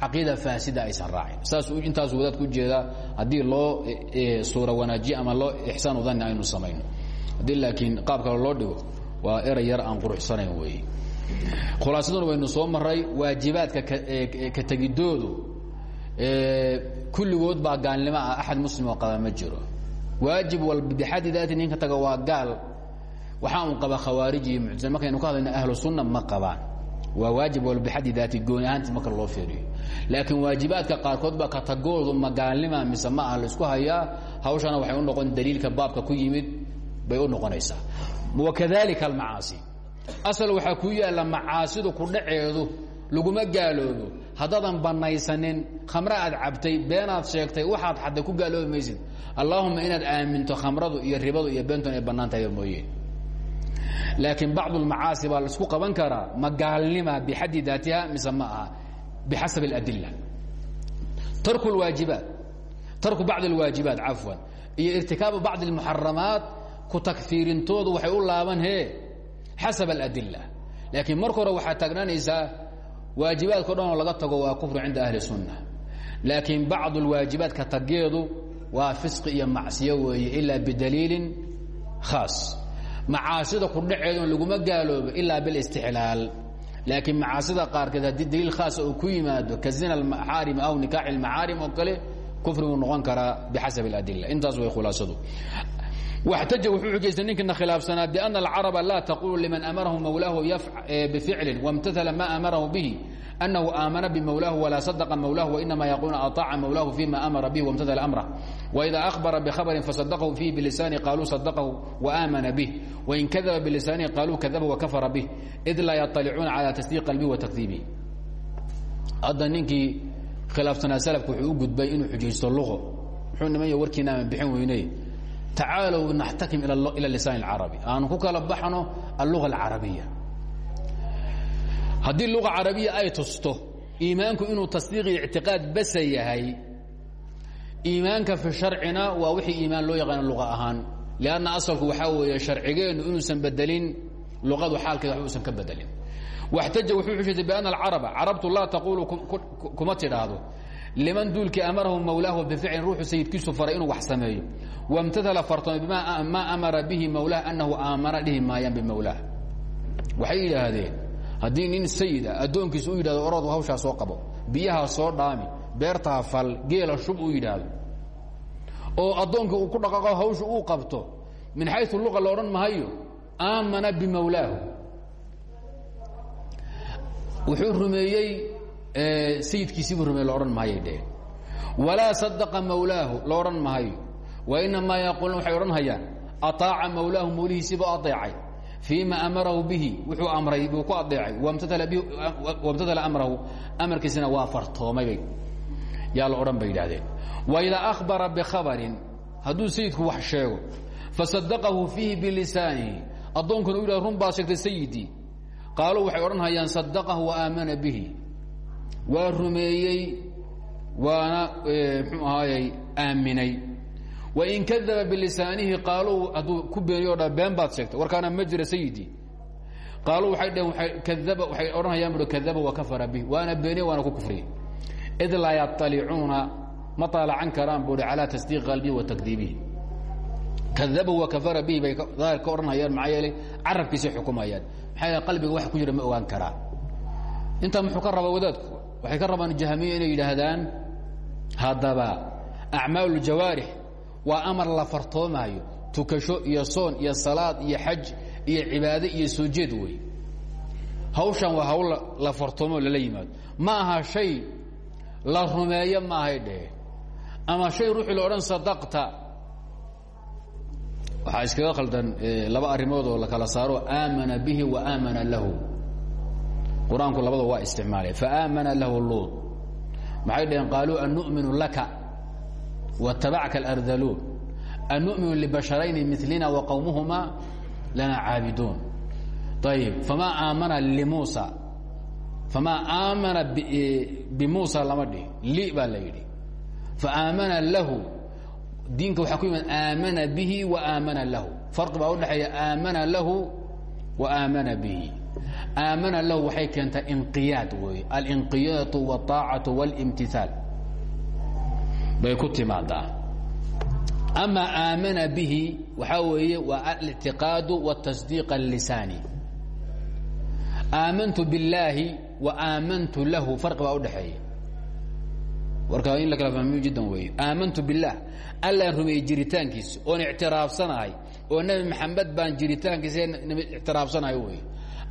caqiida faasida aysan raacin. Saas intaasu wadaadku u jeedaa haddii loo suura wanaajiye ama loo ixsaanu dani aynu samayno haddii laakiin qaab kale loo dhigo waa eray yar aan quruxsanayn weeye khulaasaduna waynu soo maray waajibaadka ka tegidoodu kulligood baa gaalnimo ah. Axad muslim oo qaba ma jiro. Waajib walba bixaddi daati ninka taga waa gaal. Waxaa un qaba khawaarij iyo muctazile markaynu ka hadlayno ahlu sunna ma qabaan. Waa waajib walba bixaddi daati gooni ahaanti marka loo fiiriyo. Laakiin waajibaadka qaarkood baa katagoodu ma gaalnima mise ma ah la isku hayaa. Hawshana waxay u noqon daliilka baabka ku yimid bay u noqonaysaa wakadalika almacaasi asal waxaa kuu yaalla macaasidu ku dhaceedu laguma gaaloobo haddaadan banaysanin khamre aad cabtay beenaad sheegtay waxaad xadday ku gaaloobi maysid allaahuma inaad aaminto khamradu iyo ribadu iyo beenton ay bannaan tahay mooye laakiin bacdu lmacaasi baa laisku qaban karaa ma gaalnima bixaddi daatiha mise ma aha bixasab اladila tarku lwaajibaat tarku bacd اlwaajibaat cafwan iyo irtikaabu bacdi اlmuxaramaat ku takfiirintoodu waxay u laaban he xasab aladila laakiin marka hore waxaad taagnaanaysaa waajibaadka o dhan oo laga tago waa kufru cinda ahli sunna laakiin bacdu اlwaajibaat ka tageedu waa fisqi iyo macsiyo weeye ilaa bidaliilin khaas. Macaasida ku dhaceedun laguma gaaloobo ilaa bilistixlaal. Laakiin macaasida qaarkeed haddii daliil khaasa uu ku yimaado ka zina almaxaarim aw nikaaxi almaxaarim oo kale kufriguu noqon karaa bixasab اladila intaas way khulaasadu واxtaja wuxuu xujaystay ninkina khilaafsanaa بأن الcaraba laa taqulu liman amarahu mawlaahu bficli وامtaثla ma amarahu bihi أنhu aamana bmawlaahu وlaa صدqa mawlah وinama yaquluna aطاca mawlahu fيma amara bih وامtaثla أmrه وإida أhbara bkhabri faصدqhu fihi blisani qaluu صدqhu وآmana bih وin kadaba blisanihi qaluu kadaba وkafara bih إid laa yaطalicuuna calى tasdiiq qalbihi وtakdiibih hadda ninkii khilaafsanaa slka wuxuu u gudbay inuu xujaysto luqo muxuu nimanya warkiina ama bixin weyney tacaalow naxtakim ila lisaan اlcarabi aanu ku kala baxno alluga alcarabiya haddii luga carabiya ay tusto iimaanku inuu tasdiiq iyo ictiqaad basa yahay iimaanka fi sharcina waa wixii iimaan loo yaqaano luqa ahaan lanna asalku waxaa weeye sharcigeennu inuusan bedelin luqadu xaalkeeda waxba usan ka bedelin waxtaja wuxuu xushaystay biana alcaraba carabtu laa taquulu kuma tidhaahdo liman duulkii amarahu mawlaahu bificlin ruuxu sayidkiisu faray inuu wax sameeyo. Wamtaala fartoomay bimaa amara bihi mawlaah anahu aamana dhihi maayaan bimawlaah waxay yidhaahdeen haddii nin sayida addoonkiisa u yidhahdo oradu hawshaa soo qabo biyaha soo dhaami beertaa fal geela shub uu yidhaahdo oo addoonkii uu ku dhaqaaqo hawsha uu qabto min xayu luqa la odhan mahayo aamana bimawlaahu wuxuu rumeeyey sayidkiisiibuu rumey lo odhan maayay dheheen walaa sadaqa mawlaahu lo odhan mahayo wainamaa yaquuluun waxay odhan hayaan aطaaca mawlaahu mawlihiisiibuu adeecay fii ma amarahu bihi wuxuu amray buu ku adeecay wamtatala amrahu amarkiisina waa fartoomaybay yaa la odhan bay yidhahdeen waidaa ahbara bikhabarin hadduu sayidku wax sheego fasadaqahu fiihi bilisaanihi. Addoonkuna u yidhah run baad sheegtay sayidii. Qaaluu waxay odhan hayaan sadaqahu wa aamana bihi waa rumeeyey waana mxuu ahaayey aaminay. Wain kadaba bilisaanihi qaaluu hadduu ku beeniyo dha been baad sheegtay. Warkaana ma jira sayidii qaaluu waxay dheheen kadaba waxay odhanayaan bui kadaba wakafara bih waana beeniye waana ku kufriyey. Id laa yaطalicuuna ma taalacan karaan buui calaa tasdiiq qalbihi wa takdiibihi kadabu wakafara bihi bay daahir ka odhanayaan maxaa yeelay carabkiisay xukumayaan. Maxaa yeele qalbiga waxa ku jira ma ogaan karaa. Intaa muxuu ka rabaa wadaadku waxay ka rabaan jahmiya inay yidhaahdaan haddaba acmaalu ljawaarix waa amar la fartoomaayo. Tukasho iyo soon iyo salaad iyo xaj iyo cibaade iyo soo jeed wey. Hawshan waa hawl la fartoomo lala yimaado. Ma aha shay la rumeeyo maahay dheheen ama shay ruuxii la odhan sadaqta. Waxaa iskaga khaldan laba arrimood oo la kala saaro. Aamana bihi wa aamana lahu qur'aanku labada waa isticmaalay. Faamana lahu luud maxay dhaheen? Qaaluu an nu'minu laka watabacka alardaluun. An nu'minu libasharayni milina wa qowmuhuma lana caabiduun. Ayib famaa aamana limuusa. Famaa aamana bimuusa lama dhihi li baa la yidhi. Faamana lahu. Diinka waxaa ku yimid aamana bihi wa aamana lahu. Farqi baa udhexeeya aamana lahu wa aamana bihi aamana lahu waxay keentaa inqiyaad wey alinqiyaatu wاطaacatu wاlimtihaal bay ku timaadaa ama aamana bihi waxaa weeye waa alictiqaadu wاtasdiiq اlisaani aamantu biاllaahi wa aamantu lahu farqi baa udhexeeya warka in la kala fahmiyo jiddan weeye aamantu biاllah allaan rumeeyey jiritaankiisa oon ictiraafsanahay oo nebi maxamed baan jiritaankiisa ictiraafsanahay wey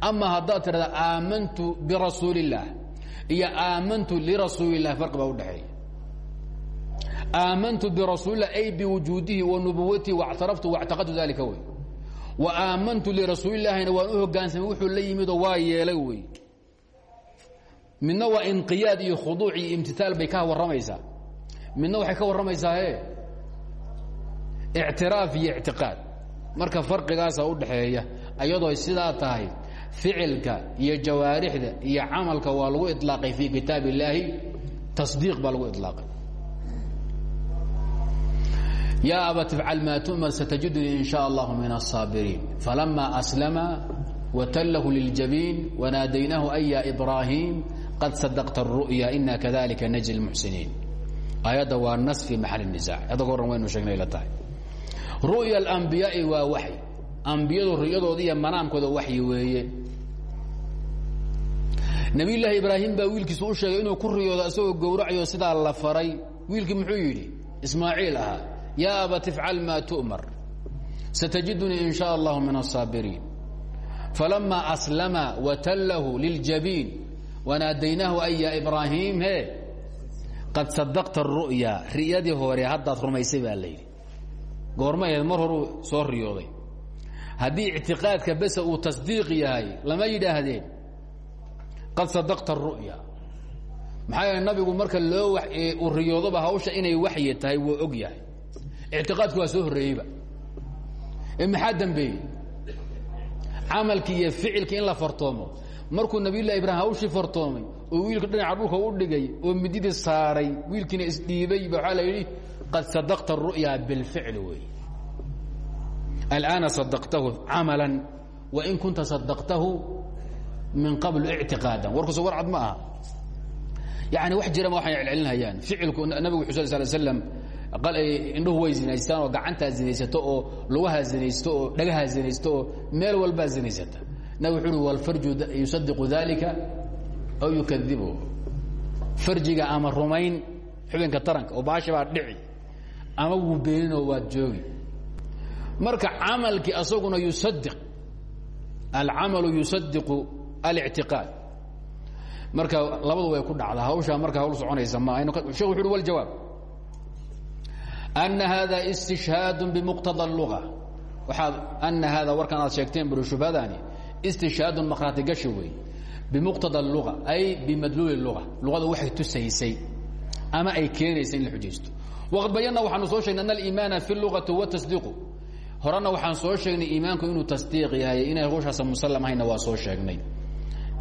ama haddaad tidhahda aamantu birasuuli اllaah iyo aamantu lirasuuli اlah farqi baa udhexeeya aamantu birasuulilah ay biwujuudihi wa nubuwatihi wاctaraftu واctaqadtu dalika wey wa aamantu lirasuulilaahina waan u hogaansamay wuxuu la yimidoo waa yeelay wey midna waa inqiyaad iyo khuduuc iyo imtitaal bay ka warramaysaa midna waxay ka warramaysaa e ictiraaf iyo ictiqaad marka farqigaasa udhaxeeya ayadoo sidaa tahay ficilka iyo jawaarixda iyo camalka waa lagu iطlaaqay fii kitaab illaahi tasdiiq baa lagu iطlaaqay yaa aba tfcal maa tu'mar satajidunii in shaء allah min الصaabiriin falama aslama watallahu liljabiin wanaadaynaahu ay ya ibraahiim qad sadaqta الru'ya ina kadalika najzi اlmuxsiniin aayadda waa nas fii maxal الniزaac hadda ka horran waynu sheegnay la tahay ru'ya اlambiyaai waa waxy ambiyadu ruyadooda iyo manaamkooda waxyi weeye. Nabiyullaahi ibraahim baa wiilkiisu u sheegay inuu ku riyoodo isagoo gowracayo sidaa la faray. Wiilkii muxuu yidhi? Ismaaciil ahaa. Yaa abat ifcal maa tu'mar. Satajidunii in sha allahu min aلsaabiriin falama aslama watallahu liljabiin. Wanaadaynaahu ay ya ibraahim he qad sadaqta ru'ya ri'yadii hore haddaad rumaysay baa la yidhi. Mar horuu soo riyooday haddii ictiqaadka bese uu tasdiiq yahay lama yidhaahdeen qad sadaqta الru'ya maxaa yeele nabigu marka loo uu riyoodoba hawsha inay waxyi tahay wuu og yahay ictiqaadku waa soo horreeyeyba ee maxaa dembeeyey camalkii iyo ficilkii in la fartoomo markuu nabiyullahi ibraahim hawshii fartoomay oo wiilka dhinaca dhulka u dhigay oo mididii saaray wiilkiina isdhiibay ba waxaa la yidhi qad sadaqta الru'ya biاlficli wey alآana sadaqtahu camala wain kunta sadaqtahu min qabl ictiqaadan warkuso war cad ma aha yani wax jirama waxay celcelinhayaan ficilku nabigu wuxu sal sl slam indhuhu way zinaystaan oo gacantaa zinaysato oo lugahaa zinaysto oo dhagahaa zinaysto oo meel walbaa zinaysata nabig wuxu uhi walfarju yusadiqu dalika aw yukadibu farjiga ama rumayn xubinka taranka oo baashi baa dhici ama wuu beeninoo waad joogi marka camalkii asaguna yusadiq alcamalu yusadiqu alictiqaad marka labadu way ku dhacdaa hawshaa marka hawl soconaysa ma shekh wuxu uhi waljawaab ana hada istishhaad bimuqtada اluga waxaad ana hada warkan aad sheegteen buri shubhadani istishhaadun makhraati gashi wey bimuqtada اluga ay bimadluuli luga luqada waxay tusaysay ama ay keenaysa in la xujaysto. Waqad bayana waxaanu soo sheegnay an aliimaana fi lugati huwa tasdiiqu horena waxaan soo sheegnay iimaanku inuu tasdiiq yahay inay hawshaasa musallam ahayna waa soo sheegnay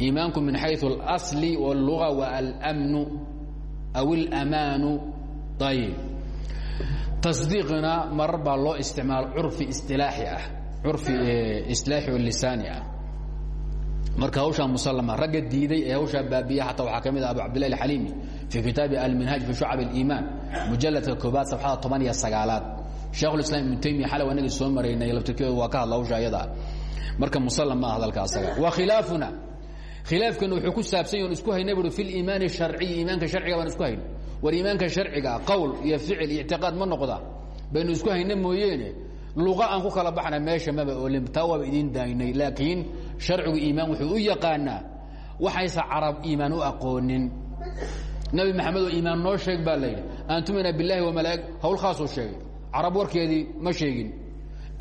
iimaanku min xayu اlasli wاlluga wa almnu aw اlamaanu ayib tasdiiqina marar baa loo isticmaalo curfi istilaaxi ah curfi istilaaxi oo lisaani ah marka hawshaa musalama ragga diiday ee hawshaa baabiya xataa waxaa ka mid ah abu cabdillahi alxaliimi fii kitaabi alminhaaj fi shucab اliimaan mujaladka koobaad safxada toban iyo sagaalaad shekhulislam ibnu taymiya xalow anagii soo maraynay labtirkeedu waa ka hadla hawsha marka musallam ma ah wa khilaafuna. Khilaafkana wuxuu ku saabsan yahi isku haynay bui fi liimaani sharciyi iimaanka sharciga baan isku hayn. War iimaanka sharciga qowl iyo ficil iyo ictiqaad ma noqda. Baynu isku hayna mooyeene luqa aan ku kala baxna meesha maba olin taa waaba idiin daaynay laakiin sharcigu iimaan wuxuu u yaqaanaa waxayse carab iimaan u aqoonin. Nabi maxamed oo iimaan noo sheeg baa la yidhi an tumina biاllahi wamalaa'ig hawl khaasuu sheegay carab warkeedii ma sheegin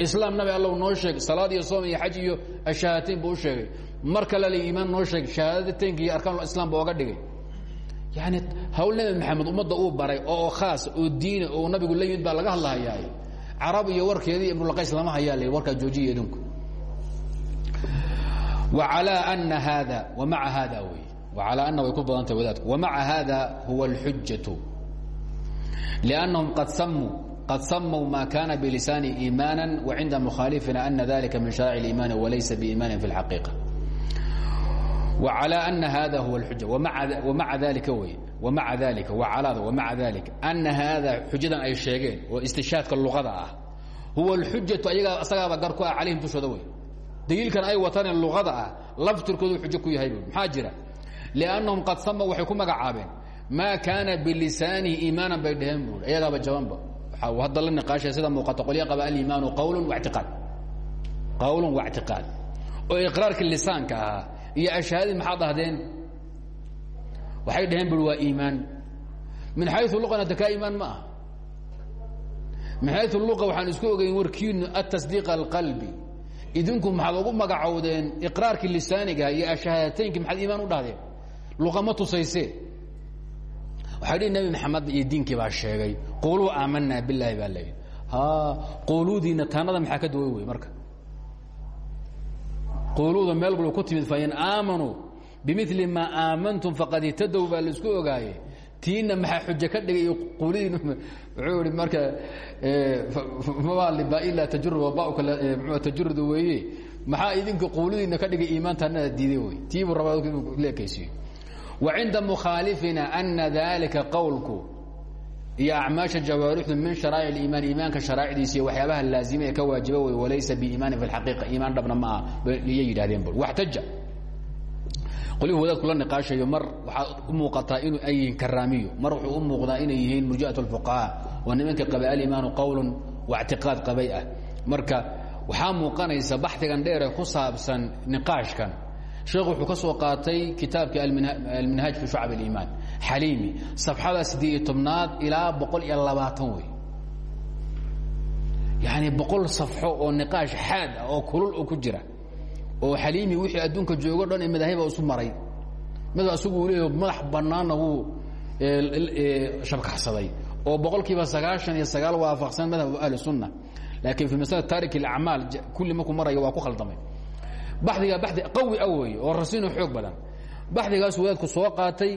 islaam nabi allow noo sheeg salaad iyo soom iyo xaj iyo ashahaatayn buu u sheegay mar kale la iimaan noo sheeg shahaadateynka iyo arkaan islam ba oga dhigay yani hawl nabi maxamed ummadda uu baray oo khaas oo diina oo nabigu la yimid baa laga hadlahayaay carab iyo warkeedii ibnulqays lama hayaa la warkaa joojiya idinku وعlى أنa hada وmaعa hada wy وعalى أna way ku badantah wadaadku وmaعa hada huwa الxujaة لأnnahum qad samuu qad samوا ma kana بliساni إيmانا وعinda مkhاalفina أna ذلika min شhرائع الإيمان وlaysa بإيmاni في الحقيقة وعlى أنa hada huwa الxuja وmaعa dalika wy وmaعa dalika وعalada وmaعa dalika أna hada xujadan ay sheegeen oo istishhaadka luqada ah huwa الxujaةu ayagaa asagaaba gar ku ah calayhim dushooda wey daliilkan ay watanee luqada ah laftirkoodu xujo ku yahay maxaa jira liannahum qad sama waxay ku magacaabeen maa kaana bilisaanihi iimaanan bay dheheen buui ayagaaba jabanba waxaa hadda la niqaashay sida muuqata qolya qaba aliimaanu qawlun waictiqaad qawlun waictiqaad oo iqraarkii lisaanka ahaa iyo ashahaadii maxaad dhahdeen waxay dheheen bui waa iimaan min xayu luqana kaa iimaan ma aha min xayu luqa waxaan isku ogeyn warkiinu atasdiiq alqalbi idinku maxaad ugu magacowdeen iqraarkii lisaaniga iyo ashahaataynkii maxaad iimaan u dhahdeen luqama tusaysee waxay dhihi nebi maxamed iyo diinkii baa sheegay quluu aamanaa bilaahi baa leeyihi ha quluudiina taanada maxaa ka duwan wey marka? Quluuda meel bal ku timid fain aamanuu bimili maa aamantum faqad ihtadow baa la isku ogaaye. Tiina maxaa xujo ka dhigay iyo quulidiin wuxuu ihi marka maba liba ilaa tajurud wabauka mxua tajurud weeye. Maxaa idinka quulidiina ka dhigay iimaantaanada diiday wey. Tiibuu rabaa inuu leekaysiiyo wa cinda mukhaalifina ana dalika qowlku iyo acmaasha jawaarixdu min sharaa'ic اliimaan iimaanka sharaacdiisa iyo waxyaabaha laazima ee ka waajiba wey walaysa biiimaani fi اlxaqiiqa iimaan dhabna ma ah iyay yidhahdeen bu waxtaja qolihii wadaadku la niqaashayo mar waxaa u muuqataa inu ay yihiin karaamiyo mar wuxuu u muuqdaa inay yihiin murji'at اlfuqahaa oo nimanka qaba alimaanu qowlun waاctiqaad qabay ah marka waxaa muuqanaysa baxdigan dheere ku saabsan niqaashkan sheekhu wuxuu ka soo qaatay kitaabkii alminhaaj fi shucab اliimaan xaliimi safxada siddeed iyo tobnaad ilaa boqol iyo labaatan wey yani boqol safxo oo niqaash xaad ah oo kulul oo ku jira. Oo xaliimi wixii adduunka joogo dhan ee madaahiba isu maray. Mid isagu uu leeyahy madax bannaanna wuu shabkaxsaday. Oo boqol kiiba sagaashan iyo sagaal waafaqsan madhab ahli sunna. Laakiin fi masala taarik اlacmaal kulli markuu maraya waa ku khaldamay baxdigaa baxdi qawi a wey oo rasiino xoog badan. Baxdigaas wadaadku soo qaatay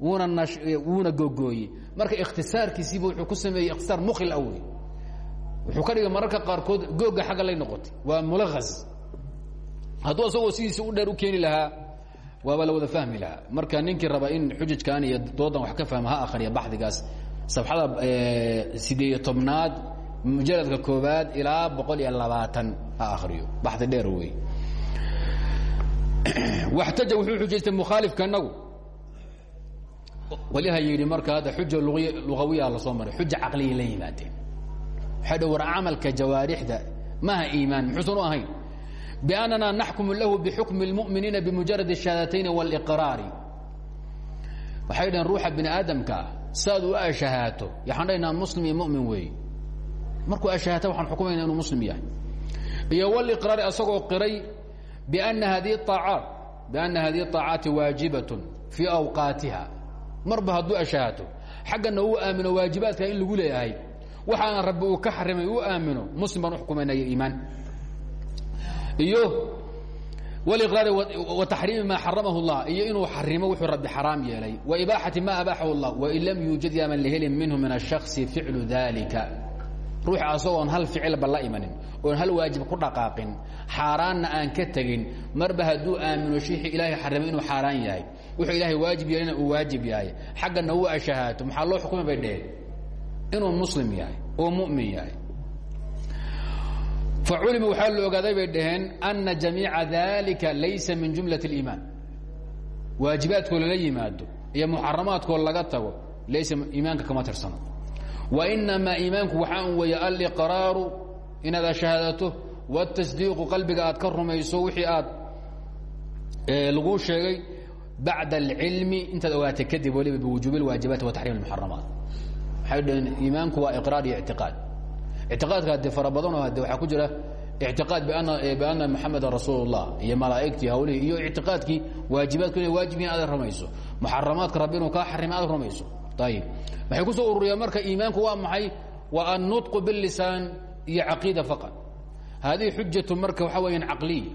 wuuna nash wuuna gogooyey marka ikhtisaarkiisiiba wuxuu ku sameeyey ikhtisaar mukhil a wey wuxuu ka dhigay mararka qaarkood googa xagga lay noqotay. Waa mulakas hadduu asagoo sidiisa u dheer u keeni lahaa waaba la wada fahmi lahaa. Marka ninkii raba in xujajkan iyo doodan wax ka fahmo ha akhriya baxdigaas. Safxada sideed iyo tobnaad mujaladka koobaad ilaa boqol iyo labaatan ha akhriyo. Baxdi dheer wey waxtaja wuxuu xujaystay mukhaalifka inagu waliha yidhi marka hadda xuja lugawiya la soo maray xuja caqliyay la yimaadeen waxay dh war camalka jawaarixda maaha iimaan muxuusan u ahayn بأننا نحكم له بحكم المؤمiنiiن بمuجaرaد الشhahaadaتayn والإقراaر waxay dhaheen ruuxa بiنi aadamka saad u ashahaato yaxaan dhahnaa mslim iyo mumin weey markuu ashahaato waxaan xukumayna inuu muslim yahay iyo واlإقراar asagoo qiray بأنa hadiه الطاaعaaت بأنa hadiه الطاaعaaتi waaجibaة فيi أوقاatiha marba hadduu ashahaato xaggana uu aamino waajibaadka in lagu leeyahay waxaana rabbi uu ka xarimay u aamino muslim baan uxukumaynaya iimaan iyo wlqraari wataxriimi maa xaramahu اllah iyo inuu xarimo wuxuu rabbi xaraam yeelay waibaaxati ma abaaxahu اllah wain lam yuujad yaaman lahelin minhu min الشhaksi ficlu dalika ruux asagoon hal ficilba la imanin oon hal waajib ku dhaqaaqin xaaraanna aan ka tegin marba hadduu aamino shiixii ilaahay xarimay inuu xaaraan yahay. Wuxuu ilaahay waajib yeelina uu waajib yahay. Xaggana uu ashahaato maxaa loo xukuma bay dheheen inuu muslim yahay oo mu'min yahay. Faculima waxaa la ogaaday bay dhaheen ana jamiica dalika laysa min jumlaة اliimaan waajibaadkoo lala yimaado iyo muxaramaadkoo laga tago laysa iimaanka kama tirsano. Wainamaa iimaanku waxaa un weeye aliqraaru inaad ashahaadato wاtasdiiqu qalbiga aad ka rumayso wixii aad laguu sheegay bacda alcilmi intaad ogaatay kadib waliba biwujuubi اlwaajibaati wa taxriim اlmuxaramaat waxay dhaheen iimaanku waa iqraar iyo ictiqaad ictiqaadka de fara badanoo de waxaa ku jira ictiqaad biana muxamedan rasuul اllah iyo malaa'igtii hawlihii iyo ictiqaadkii waajibaadku inay waajib yihin aad rumayso muxaramaadka rabbi inuu kaa xarimay aad rumayso ayib waxay ku soo ururiyaan marka iimaanku waa maxay waa annutqu biاlisaan iyo caqiida faqad haadihi xujatu marka waxaa weyaan caqliya.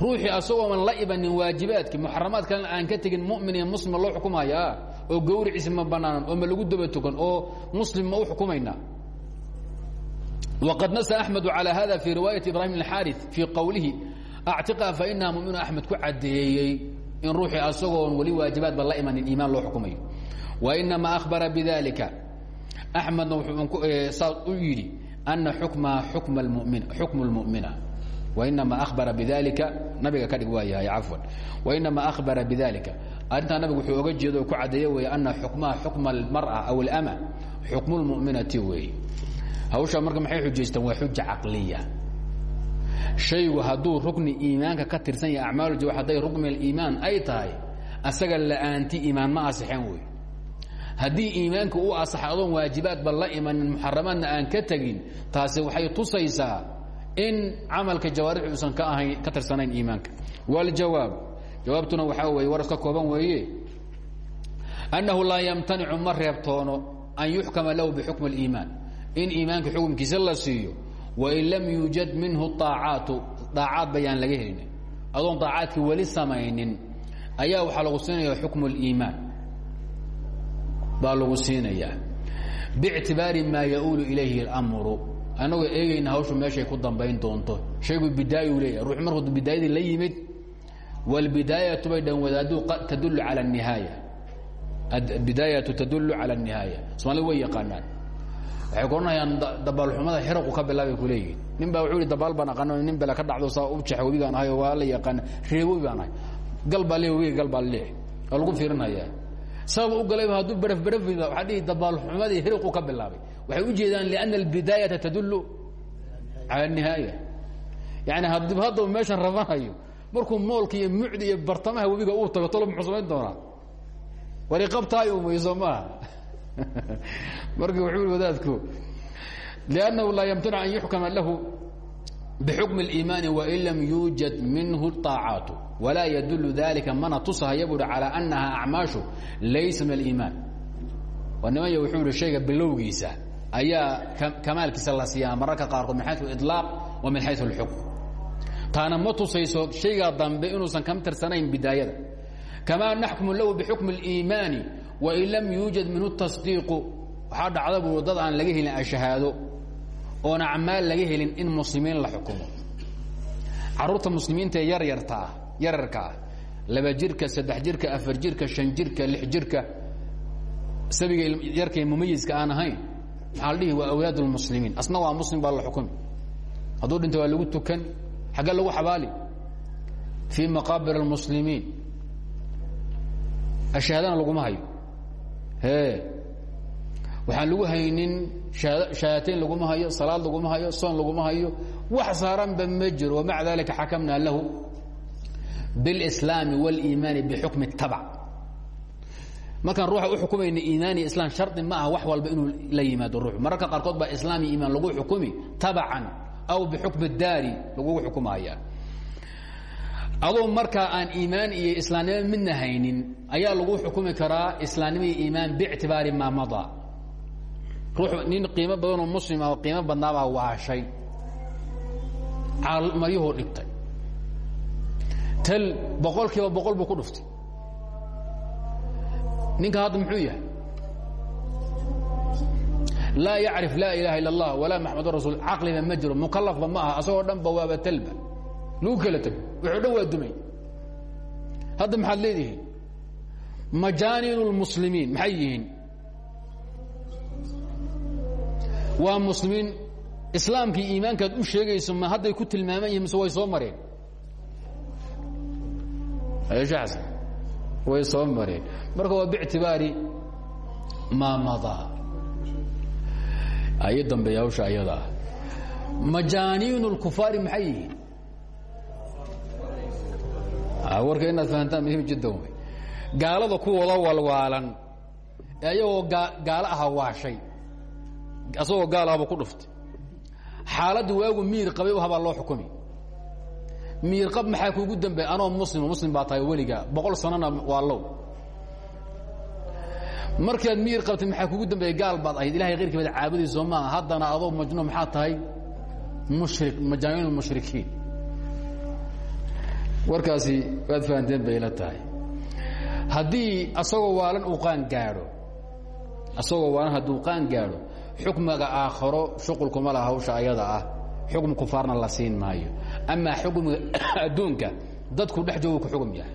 Ruuxii asagooman la ibanin waajibaadkii muxaramaad kalena aan ka tegin mumin iyo muslima loo xukumaya oo gawriciisi ma banaanan oo ma lagu daba tukan oo muslim ma u xukumaynaa waqad nasa axmedu calى hada fii riwaayati ibrahim اxaari fii qowlihi actiqa fainaha muminu axmed ku cadeeyey in ruuxii asagoon weli waajibaadba la imanin iimaan loo xukumayo. Wainama ahbara bidalika axmedna wuxuu saas u yidhi ana xukmaha xukm اlmumina wainama ahbara bidalika nabiga ka dhig waa yahay cafwan wainama ahbara bidalika arrintaa nabigu wuxuu oga jeedo o ku caddeeye weeye ana xukmaha xukma almar'a aw alama xukmu lmu'minati weeye hawshaa marka maxay xujaystaan waa xuja caqliya shaygu hadduu rukni iimaanka ka tirsan yahay acmaalu hadday rukmi aliimaan ay tahay asaga la'aanti iimaan ma asixeen wey haddii iimaanka u asaxa adoon waajibaadba la imanin aan ka tegin taasi waxay tusaysaa in camalka jawaarix uusan ka ahayn ka tirsanayn iimaanka. Wljawaab jawaabtuna waxaa weeye war kooban weeye. Annahu laa yamtanicu ma reebtoono an yuxkama lahu bixukm اliimaan in iimaanka xukumkiisa la siiyo wain lam yuujad minhu aacaatu aacaad bayaan laga helin. Adoon aacaadkii weli samaynin ayaa waxaa lagu siinaya xukm اliimaan baa lagu siinayaa bictibaari maa yauulu ilayhi اlmru anagoo eegayna hawshu meeshay ku dambayn doonto shaygu bidaayu leeyahay ruux markuu bidaayadii la yimid wاlbidaayatu bay dhan wadaadu tadul calى الnihaaya bidaayatu tadulu calى الnihaaya soomaalida way yaqaanaan waxay koranayaan dabaalxumada xiraqu ka bilaabay ku leeyihin nin baa wuxuu hi dabaal baan aqaano nin bele ka dhacdo saa u jexa webigaan ahay oo waa la yaqaana reebowi baan ahay gal baa lee webiga gal baa leex waa lagu fiirinhayaa sabab u galayba hadduu berefberefayda waxaa dhihi dabaalxumadii hiriqu ka bilaabay. Waxay u jeedaan lianna albidaayata tadullu cala anihaaya yani haddib haddaba meeshan rabanayo markuu moolka iyo mucdi iyo bartamaha webiga uu tago tolo muxuu samayn doonaa? Wali qabtaay umayso maaha. Marka wuxuu i wadaadku liannahu laa yamtanuc an yuxkama lahu bxukm الإimaani wain lam yuujad minhu طaacaatu walaa yadul dalika mana tusahaya bu hi calى أnaha acmaashu laysa min اliimaan waa nimanya wuxuu ihi shayga bilowgiisa ayaa kamaalkiisa la siiyaa mararka qaarkood min xayu iطlaaq wa min xayu اlxukm taana ma tusayso shaygaa dambe inuusan ka tirsanayn bidaayada kamaa naxkumu lahu bixukmi اliimaani wain lam yuujad minhu tasdiiqu waxaa dhacda buu dad aan laga helin ashahaado oon acmaal laga helin in muslimiin la xukumo. Caruurta muslimiinta ee yaryarta ah yararka ah laba jirka saddex jirka afar jirka shan jirka lix jirka sabiga yarkay mumayiska aan ahayn maxaa waa awlaad اlmuslimiin asna waa muslim baa la xukumi hadduu dhinta waa lagu tukan xaggee lagu xabaali. Fii maqaabir اlmuslimiin ashahaadana laguma hayo. He waxaan lagu haynin shahaatayn laguma hayo salaad laguma hayo soon laguma hayo wax saaranba ma jiro wamaca dalika xakamna lahu biاlslaami wاliimaani bixukmi اtabc markaan ruuxa u xukumayna iimaan iyo islam shardi ma aha wax walba inuu la yimaado ruux mararka qaarkood baa islaam iyo iimaan lagu xukumi tabacan aw bixukmi daari lagugu xukumaya adoo markaa aan iimaan iyo islaamnimo midna haynin ayaa lagu xukumi karaa islaamnimo iyo iimaan biictibaari maa madaa ruux nin qiimo badanoo muslima oo qiimo badnaabaa waashay. Maryuhuu dhigtay tal boqol boqol buu ku dhuftay. Ninka hadda muxuu yahay? Laa yacrif laa ilaha illa اllah walaa maxamadu rasul caqliba ma jiro mukalafba ma dhan ba talba lagu wuxuu dhan waa dumay. Hadda maxaad leedihiin? Yihiin waa muslimiin islaamkii iimaankaad u sheegayso ma hadday ku tilmaaman mise way soo mareen? Xasan way soo mareen. Marka waa bictibaari maa madaa ayo dambeeya hawsha ayadaa majaaniin اlkufaari maxay yihiin? Warka inaad fahantaan muhiim jiddan gaalada kuwada walwaalan ee ayagoo gaalo aha waashay asagoo gaal ahba ku dhuftay. Xaaladda waagu miir qabay habaa loo xukumi. Miir qab maxaa kuugu dambeey anoo muslima muslim baa tahay weligaa boqol sanona waa low. Markaad miir qabtay maxaa kuugu dambeeyey gaal baad ahayd? Ilahay khayrkii baad caabudayso maaha haddana adoo majnuun maxaa tahay? Mushrik majaamiin lmushrikiin warkaasi waad fahanteen bay la tahay. Haddii asagoo waalan uu qaan gaadho asagoo waalan hadduu qaan gaadho xukmiga aakharo shuqulkuma laha hawsha ayada ah xukm kufaarna la siin maayo. Amaa xukmiga adduunka dadku dhex joogo ku xugum yahay.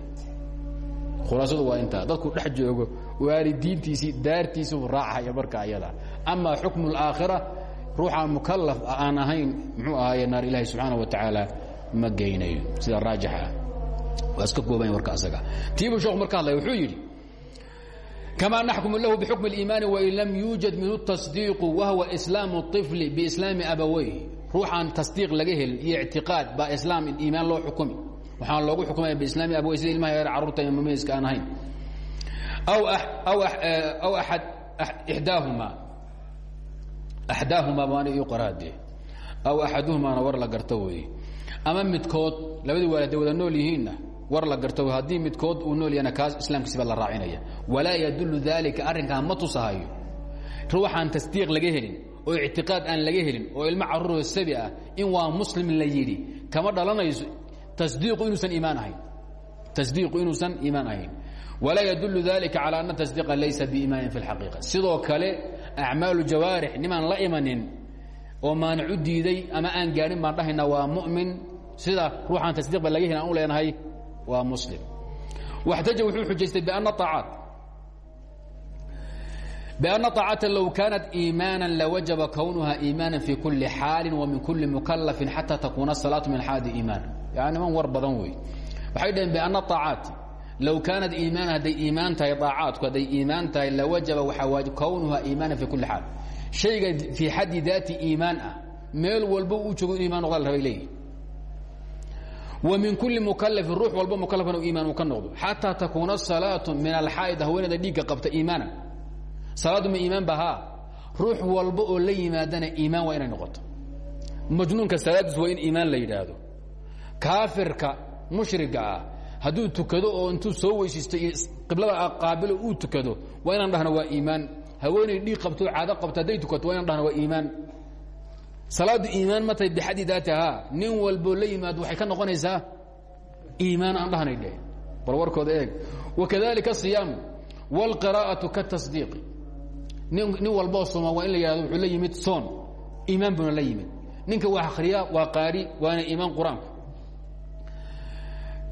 Khulaasadu waa intaa dadku dhex joogo waalidiintiisii daartiisuu raacaya marka ayada. Amaa xukmu اlaakhira ruuxaan mukalaf aan ahayn muxuu ahaaye naar ilaahi subxaana wa tacaala ma geynayo. Sida raajixa ah waa iska koobanya warka asaga. Tiibuu sheekhu marka hadlaya wuxuu yidhi كما نحكم له بحكم الإيمان وإن لم يوجد منه التصديق وهو إسلام الطفل بإسلام أبويه ruuxaan tasdiiq laga hel iyo ictiqaad baa islaam iimaan loo xukumi waxaan loogu xukumaya biislaami abawey sida ilmaha yar carruurta iyo mumayska aan ahayn aw aw aw axad ixdaahumaa axdaahumaa baana ii qoraade aw axaduhumaana war la garto weeye ama midkood labadii waalid ay wada nool yihiinna war la garto haddii midkood uu nool yahana kaas islaamkiisi baa la raacinaya walaa yadullu daalika arrinkaa ma tusahayo ruuxaan tasdiiq laga helin oo ictiqaad aan laga helin oo ilmo carruuroo sabi ah in waa muslim la yidhi kama dhalanayso tasdiiqu inuusan iimaan ahayn. Tasdiiqu inuusan iimaan ahayn. Walaa yadullu dalika calى ana tasdiiqa laysa biimaanin fi اlxaqiiqa sidoo kale acmaalu jawaarix nimaan la imanin oo maanic u diiday ama aan gaadhin baan dhahaynaa waa mu'min. Sida ruuxaan tasdiiq ba laga helin aan u leenahay waa muslim waxtaja wuxuu xujaystay biana aacaat بأن طاacة low kاaنت إيmانا لوجب كونهa إيmانا في كuلi xاaل ومiن كuلi مكلف حتى تكuنa الصلاaة من xاaد إيمان يعني man war badan wey waxay dhaheen بأن طاacاaت low kاaنت إيmانا hadday iimaan tahay طاacaatku hadday iimaan tahay لوجبa waxaa waajib كونهa إيmانا في كuلi xاaل شhayga فيi xadi ذاaتi إيmaan ah meel walbo uu joogo inu iman noqda la rabay leeyihi min kuli mukalain ruux walba mukalafan iimaan ka nodo xataa takuuna salaatu min alxaaid haweeneeda dhiigga qabta iimaanan. Salaadu ma iimaan ba ha ruux walba oo la yimaadana iimaan waa inay noqoto. Majnuunka salaadiis waa in iimaan la yidhaahdo. Kaafirka mushriga ah hadduu tukado oo intuu soo weysiisto iyo qiblada ah qaabilo uu tukado waa inaan dhahna waa iimaan. Haweeney dhiig qabtoo caado qabta hadday tukato waa inaan dhahna waa iimaan salaadu iimaan ma tahay bixadi daatihaa nin walboo la yimaado waxay ka noqonaysaa iimaan aan dhahnay dheh bal warkooda eeg. Wakadalika asiyaamu wاlqiraa'atu katasdiiqi nin nin walboo sooma waa in la yihahdo wuxuu la yimid soon. Iimaan buna la yimid. Ninka waa akhriya waa qaari waana iimaan qur'aanka.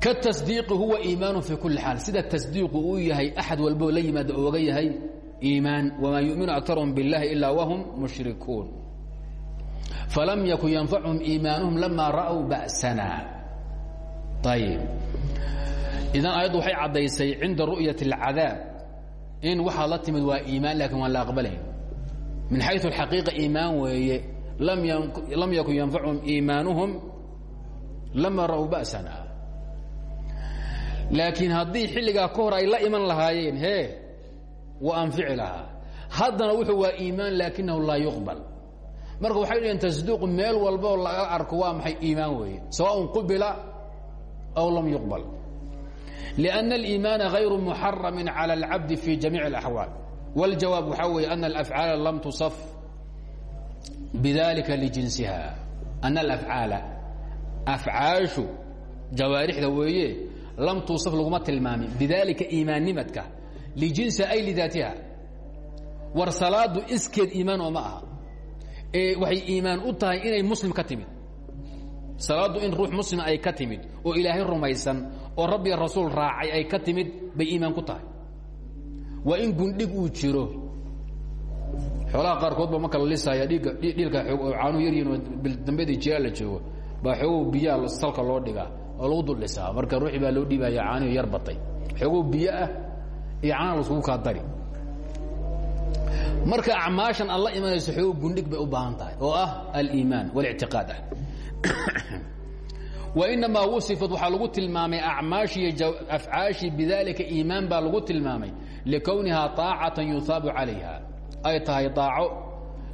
Katasdiiqi huwa iimaanu fii kulli xaal. Sida tasdiiqu uu yahay axad walboo la yimaado ooga yahay iimaan. Wamaa yuminu akarahum biاllahi ila wahum mushrikuun falam yakun yanfacuhum iimaanuhum lama ra'w ba'sana ayb idan ayaddu waxay caddaysay cinda ru'yat اlcadaab in waxaad la timid waa iimaan laakiin waan la aqbalayn min xayu اlxaqiiqa iimaan weeye lam yakun yanfacuhum iimaanuhum lama ra'w ba'sana laakiin haddii xilligaa ka hor ay la iman lahaayeen he wa anfici lahaa haddana wuxuu waa iimaan laakinahu laa yuqbal marka waxay dhaheen tasdiiqu meel walboo laga arko waa maxay iimaan weeye sawaء qubila aw lam yuqbal لأن الإيمان غayر محرم على العبد في جميع الأحوال والجواب waxaa weeye أن الأفعاaل لم تصف بذلكa لجiنسiها أن الأفعاaل أفعaaشhu جawاarixda weeye لم توصف laguma tilmaamin بذلika iimaannimadka لجiنسiha أy لذاatiha war salaadu iskeed iimaan oo ma aha ee waxay iimaan u tahay inay muslim ka timid. Salaaddu in ruux muslima ay ka timid oo ilaahay rumaysan oo rabbi rasuul raacay ay ka timid bay iimaan ku tahay. Waa in gundhig uu jiro. Xoolaha qaarkood ba marka la lisaya dhiigga dhiilka oo caanuhu yaryihin oo dambedii jiraa la joogo baa xoogow biyaa salka loo dhigaa oo lagu dul dhisaa marka ruuxii baa loo dhiibaya caanihu yar batay. Xoogow biyo ah iyo caana laskugu kaa dari marka acmaashan aad la imanayso gundhig bay u baahan tahay oo ah aliimaan walictiqaad ah. Wainamaa wasifat waxaa lagu tilmaamay acmaashii afcaashii bidalika iimaan baa lagu tilmaamay likownihaa طaacatan yuhaabu calayha. Ay tahay daaco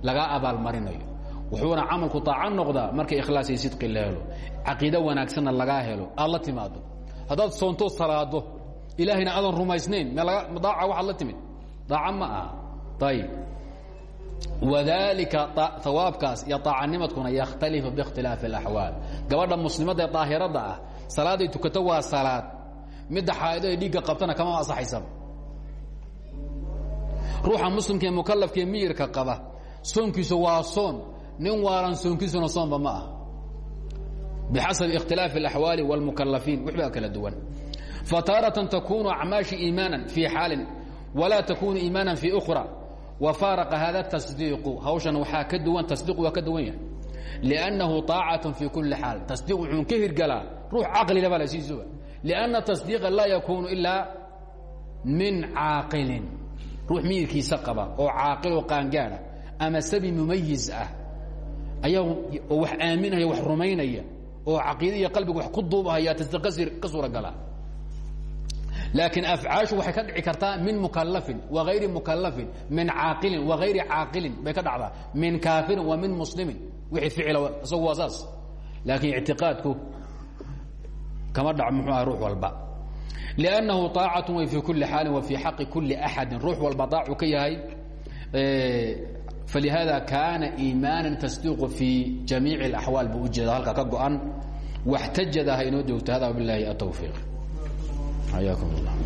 lagaa abaalmarinayo wuxuuna camalku daaco noqdaa marka ikhlaas iyo sidqi la helo caqiido wanaagsanna helo aad timaado haddaad soonto salaado ilaahayna aadan rumaysnayn mdaaca waxaad la timid? Daaco ma ayib wadalika hawaabkaas iyo aacanimadkuna yakhtalifu biikhtilaafi اlaxwaal gabadha muslimadda ee daahirada ah salaaday tukato waa salaad midda xaaido ee dhiigga qabtana kama asaxaysaba ruuxa muslimka ee mukalafka ee miyirka qaba soonkiisu waa soon nin waalan soonkiisuna soonba ma ah bixasabi ikhtilaafi اlaxwaali wاlmukalafiin wixbaa kala duwan fataaratan takunu acmaashi iimaana fii xaalin walaa takunu iimaana fii ukra وفاaرق hada تصديiق hawشhan waxaa ka duwan تصديq waa ka duwan yahay لأنahu طاacaة في كuلi xاaل تصديq wuxuu ka hirgalaa ruux caqlila baa lasiisuba لأنa تصديiقa laa yakunu ilaa min caaqilin ruux miyirkiisa qaba oo caaqil oo qaangaada ama sabi mumayiز ah ayaa oo wax aaminaya wax rumaynaya oo caqiida iyo qalbiga wax ku duubahaya tasdiiq ka suuragala laakiin afcaashu waxay ka dhici kartaa min mukalafin wagayri mukalafin min caaqilin wagayri caaqilin bay ka dhacdaa min kaafirin wa min muslimin wixii ficila isagu waa laakiin ictiqaadku kama dhac muxuu ruux walba liannahu طaacatu way fii kuli wa fii xaqi kuli axadin ruux walba daacu ka yahay falihada kaana iimaana tasdiiqu fii jamiici اlaxwaal buu ujeeda halka ka go-an waxtajada ha inoo joogto hada atawfiiq ayakum allah